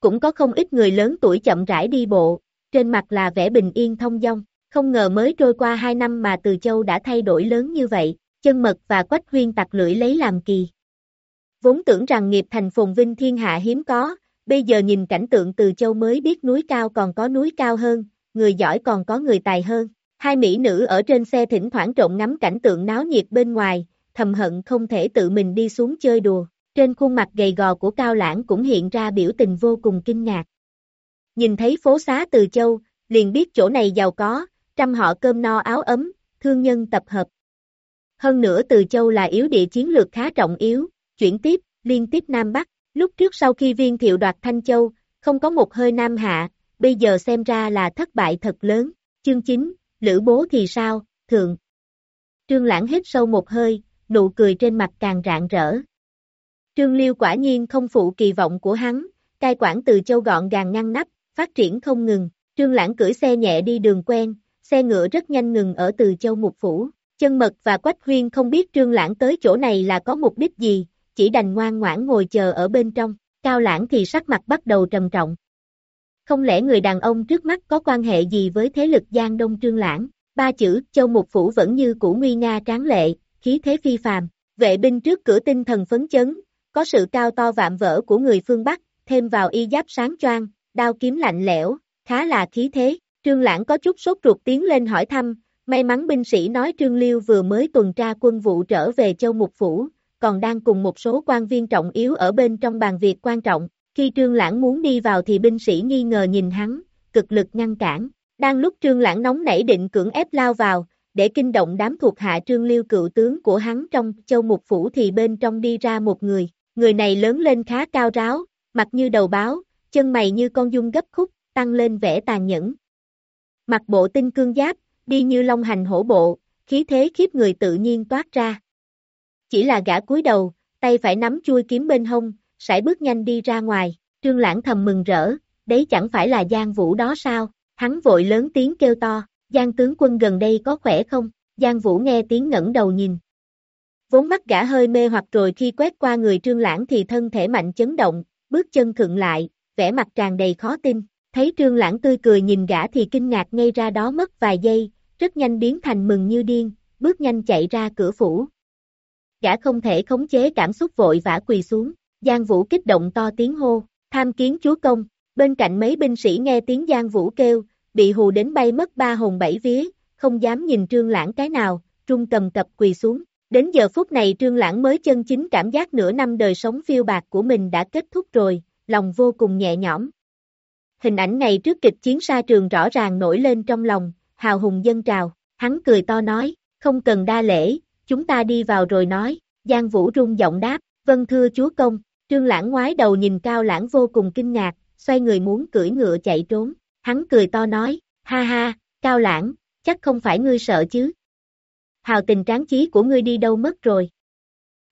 Speaker 2: Cũng có không ít người lớn tuổi chậm rãi đi bộ, trên mặt là vẻ bình yên thông dong, không ngờ mới trôi qua hai năm mà Từ Châu đã thay đổi lớn như vậy, chân mật và quách huyên tặc lưỡi lấy làm kỳ. Vốn tưởng rằng nghiệp thành phồn vinh thiên hạ hiếm có, bây giờ nhìn cảnh tượng Từ Châu mới biết núi cao còn có núi cao hơn, người giỏi còn có người tài hơn. Hai mỹ nữ ở trên xe thỉnh thoảng trộn ngắm cảnh tượng náo nhiệt bên ngoài, thầm hận không thể tự mình đi xuống chơi đùa. Trên khuôn mặt gầy gò của Cao Lãng cũng hiện ra biểu tình vô cùng kinh ngạc. Nhìn thấy phố xá Từ Châu, liền biết chỗ này giàu có, trăm họ cơm no áo ấm, thương nhân tập hợp. Hơn nữa Từ Châu là yếu địa chiến lược khá trọng yếu, chuyển tiếp, liên tiếp Nam Bắc. Lúc trước sau khi viên thiệu đoạt Thanh Châu, không có một hơi Nam Hạ, bây giờ xem ra là thất bại thật lớn. Chương 9, Lữ Bố thì sao, thượng. Trương Lãng hít sâu một hơi, nụ cười trên mặt càng rạng rỡ. Trương Liêu quả nhiên không phụ kỳ vọng của hắn, cai quản từ châu gọn gàng ngăn nắp, phát triển không ngừng. Trương Lãng cưỡi xe nhẹ đi đường quen, xe ngựa rất nhanh ngừng ở từ châu mục phủ. Chân mật và quách huyên không biết Trương Lãng tới chỗ này là có mục đích gì, chỉ đành ngoan ngoãn ngồi chờ ở bên trong. Cao Lãng thì sắc mặt bắt đầu trầm trọng. Không lẽ người đàn ông trước mắt có quan hệ gì với thế lực Giang Đông Trương Lãng? Ba chữ Châu Mục Phủ vẫn như cũ nguy nga tráng lệ, khí thế phi phàm. Vệ binh trước cửa tinh thần phấn chấn, có sự cao to vạm vỡ của người phương Bắc, thêm vào y giáp sáng choang, đao kiếm lạnh lẽo, khá là khí thế. Trương Lãng có chút sốt ruột tiến lên hỏi thăm, may mắn binh sĩ nói Trương Liêu vừa mới tuần tra quân vụ trở về Châu Mục Phủ, còn đang cùng một số quan viên trọng yếu ở bên trong bàn việc quan trọng. Khi Trương Lãng muốn đi vào thì binh sĩ nghi ngờ nhìn hắn, cực lực ngăn cản. Đang lúc Trương Lãng nóng nảy định cưỡng ép lao vào, để kinh động đám thuộc hạ Trương Liêu cựu tướng của hắn trong Châu Mục Phủ thì bên trong đi ra một người. Người này lớn lên khá cao ráo, mặt như đầu báo, chân mày như con dung gấp khúc, tăng lên vẻ tàn nhẫn. Mặt bộ tinh cương giáp, đi như long hành hổ bộ, khí thế khiếp người tự nhiên toát ra. Chỉ là gã cúi đầu, tay phải nắm chui kiếm bên hông, sải bước nhanh đi ra ngoài, trương lãng thầm mừng rỡ, đấy chẳng phải là Giang Vũ đó sao, hắn vội lớn tiếng kêu to, Giang tướng quân gần đây có khỏe không, Giang Vũ nghe tiếng ngẩng đầu nhìn, Vốn mắt gã hơi mê hoặc rồi khi quét qua người trương lãng thì thân thể mạnh chấn động, bước chân khựng lại, vẻ mặt tràn đầy khó tin. Thấy trương lãng tươi cười nhìn gã thì kinh ngạc ngay ra đó mất vài giây, rất nhanh biến thành mừng như điên, bước nhanh chạy ra cửa phủ. Gã không thể khống chế cảm xúc vội vã quỳ xuống, Giang Vũ kích động to tiếng hô, tham kiến chúa công, bên cạnh mấy binh sĩ nghe tiếng Giang Vũ kêu, bị hù đến bay mất ba hồn bảy vía, không dám nhìn trương lãng cái nào, trung cầm cập quỳ xuống. Đến giờ phút này Trương Lãng mới chân chính cảm giác nửa năm đời sống phiêu bạc của mình đã kết thúc rồi, lòng vô cùng nhẹ nhõm. Hình ảnh ngày trước kịch chiến sa trường rõ ràng nổi lên trong lòng, hào hùng dân trào, hắn cười to nói, không cần đa lễ, chúng ta đi vào rồi nói, Giang Vũ rung giọng đáp, vâng thưa chúa công, Trương Lãng ngoái đầu nhìn Cao Lãng vô cùng kinh ngạc, xoay người muốn cưỡi ngựa chạy trốn, hắn cười to nói, ha ha, Cao Lãng, chắc không phải ngươi sợ chứ, hào tình tráng chí của ngươi đi đâu mất rồi.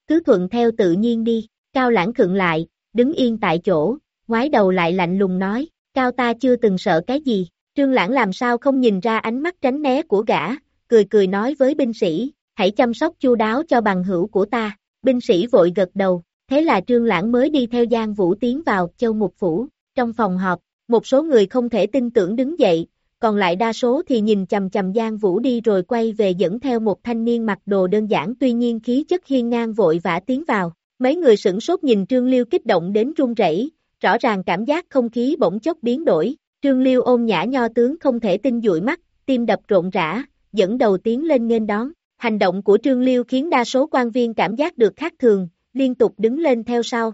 Speaker 2: Cứ thuận theo tự nhiên đi, cao lãng khựng lại, đứng yên tại chỗ, ngoái đầu lại lạnh lùng nói, cao ta chưa từng sợ cái gì, trương lãng làm sao không nhìn ra ánh mắt tránh né của gã, cười cười nói với binh sĩ, hãy chăm sóc chu đáo cho bằng hữu của ta, binh sĩ vội gật đầu, thế là trương lãng mới đi theo Giang Vũ tiến vào châu mục phủ, trong phòng họp, một số người không thể tin tưởng đứng dậy, còn lại đa số thì nhìn chầm chầm Giang Vũ đi rồi quay về dẫn theo một thanh niên mặc đồ đơn giản tuy nhiên khí chất hiên ngang vội vã tiến vào. Mấy người sửng sốt nhìn Trương Liêu kích động đến run rẩy, rõ ràng cảm giác không khí bỗng chốc biến đổi. Trương Liêu ôm nhã nho tướng không thể tin dụi mắt, tim đập rộn rã, dẫn đầu tiến lên nghênh đón. Hành động của Trương Liêu khiến đa số quan viên cảm giác được khác thường, liên tục đứng lên theo sau.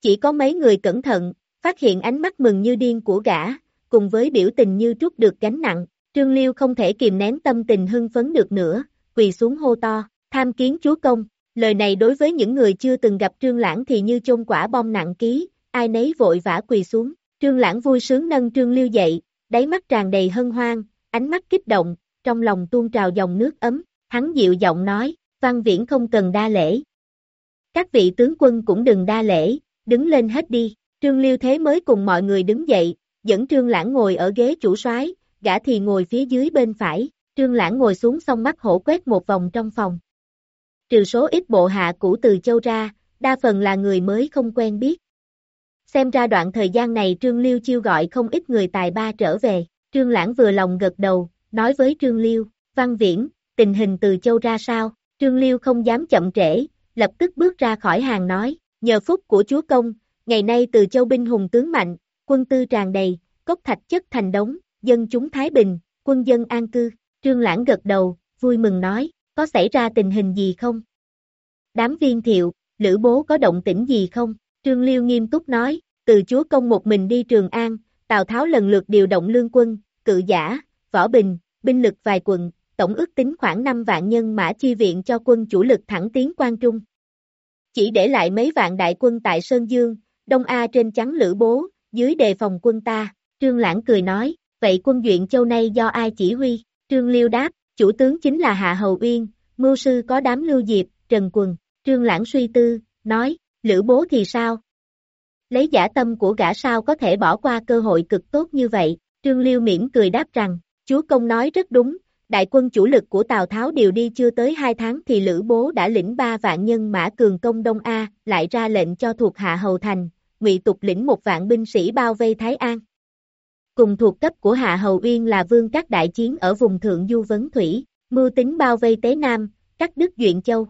Speaker 2: Chỉ có mấy người cẩn thận, phát hiện ánh mắt mừng như điên của gã, cùng với biểu tình như trút được gánh nặng, Trương Liêu không thể kìm nén tâm tình hưng phấn được nữa, quỳ xuống hô to, tham kiến chúa công, lời này đối với những người chưa từng gặp Trương Lãng thì như chôn quả bom nặng ký, ai nấy vội vã quỳ xuống, Trương Lãng vui sướng nâng Trương Liêu dậy, đáy mắt tràn đầy hân hoan, ánh mắt kích động, trong lòng tuôn trào dòng nước ấm, hắn dịu giọng nói, văn viễn không cần đa lễ. Các vị tướng quân cũng đừng đa lễ, đứng lên hết đi, Trương Liêu thế mới cùng mọi người đứng dậy, dẫn Trương Lãng ngồi ở ghế chủ soái, gã thì ngồi phía dưới bên phải, Trương Lãng ngồi xuống xong mắt hổ quét một vòng trong phòng. Trừ số ít bộ hạ cũ từ châu ra, đa phần là người mới không quen biết. Xem ra đoạn thời gian này Trương Liêu chiêu gọi không ít người tài ba trở về, Trương Lãng vừa lòng gật đầu, nói với Trương Liêu, Văn Viễn, tình hình từ châu ra sao, Trương Liêu không dám chậm trễ, lập tức bước ra khỏi hàng nói, nhờ phúc của chúa công, ngày nay từ châu binh hùng tướng mạnh, quân tư tràn đầy, cốc thạch chất thành đống, dân chúng Thái Bình, quân dân an cư, trương lãng gật đầu, vui mừng nói, có xảy ra tình hình gì không? Đám viên thiệu, lữ bố có động tĩnh gì không? Trương Liêu nghiêm túc nói, từ chúa công một mình đi Trường An, Tào Tháo lần lượt điều động lương quân, cự giả, võ bình, binh lực vài quận, tổng ước tính khoảng 5 vạn nhân mã chi viện cho quân chủ lực thẳng tiến quan trung. Chỉ để lại mấy vạn đại quân tại Sơn Dương, Đông A trên chắn lữ bố, dưới đề phòng quân ta, Trương Lãng cười nói, vậy quân Duyện Châu nay do ai chỉ huy? Trương Liêu đáp, chủ tướng chính là Hạ Hầu Uyên, mưu sư có đám Lưu Diệp, Trần Quần. Trương Lãng suy tư, nói, Lữ Bố thì sao? Lấy giả tâm của gã sao có thể bỏ qua cơ hội cực tốt như vậy? Trương Liêu mỉm cười đáp rằng, chúa công nói rất đúng, đại quân chủ lực của Tào Tháo điều đi chưa tới hai tháng thì Lữ Bố đã lĩnh ba vạn nhân mã cường công Đông A, lại ra lệnh cho thuộc hạ Hầu Thành, Ngụy Tục lĩnh một vạn binh sĩ bao vây Thái An. Cùng thuộc cấp của Hạ Hầu Uyên là vương các đại chiến ở vùng Thượng Du Vấn Thủy, mưu tính bao vây Tế Nam, cắt đứt Duyện Châu.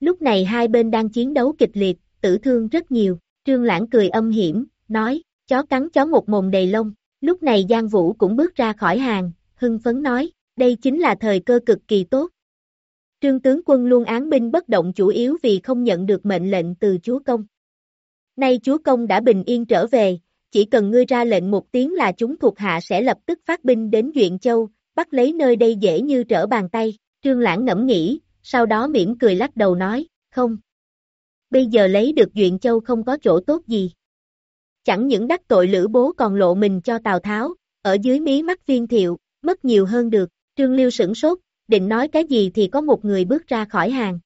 Speaker 2: Lúc này hai bên đang chiến đấu kịch liệt, tử thương rất nhiều, Trương Lãng cười âm hiểm, nói, chó cắn chó một mồm đầy lông, lúc này Giang Vũ cũng bước ra khỏi hàng, hưng phấn nói, đây chính là thời cơ cực kỳ tốt. Trương tướng quân luôn án binh bất động chủ yếu vì không nhận được mệnh lệnh từ chúa công. Nay chúa công đã bình yên trở về, chỉ cần ngươi ra lệnh một tiếng là chúng thuộc hạ sẽ lập tức phát binh đến Duyện Châu, bắt lấy nơi đây dễ như trở bàn tay. Trương Lãng ngẫm nghĩ, sau đó mỉm cười lắc đầu nói, không. Bây giờ lấy được Duyện Châu không có chỗ tốt gì. Chẳng những đắc tội lữ bố còn lộ mình cho Tào Tháo, ở dưới mí mắt viên thiệu, mất nhiều hơn được. Trương Liêu sửng sốt, định nói cái gì thì có một người bước ra khỏi hàng.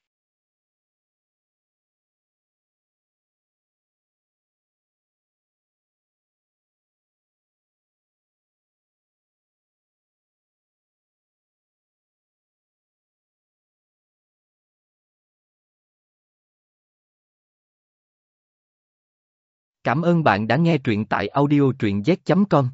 Speaker 1: Cảm ơn bạn đã nghe truyện tại audiotruyenz.com.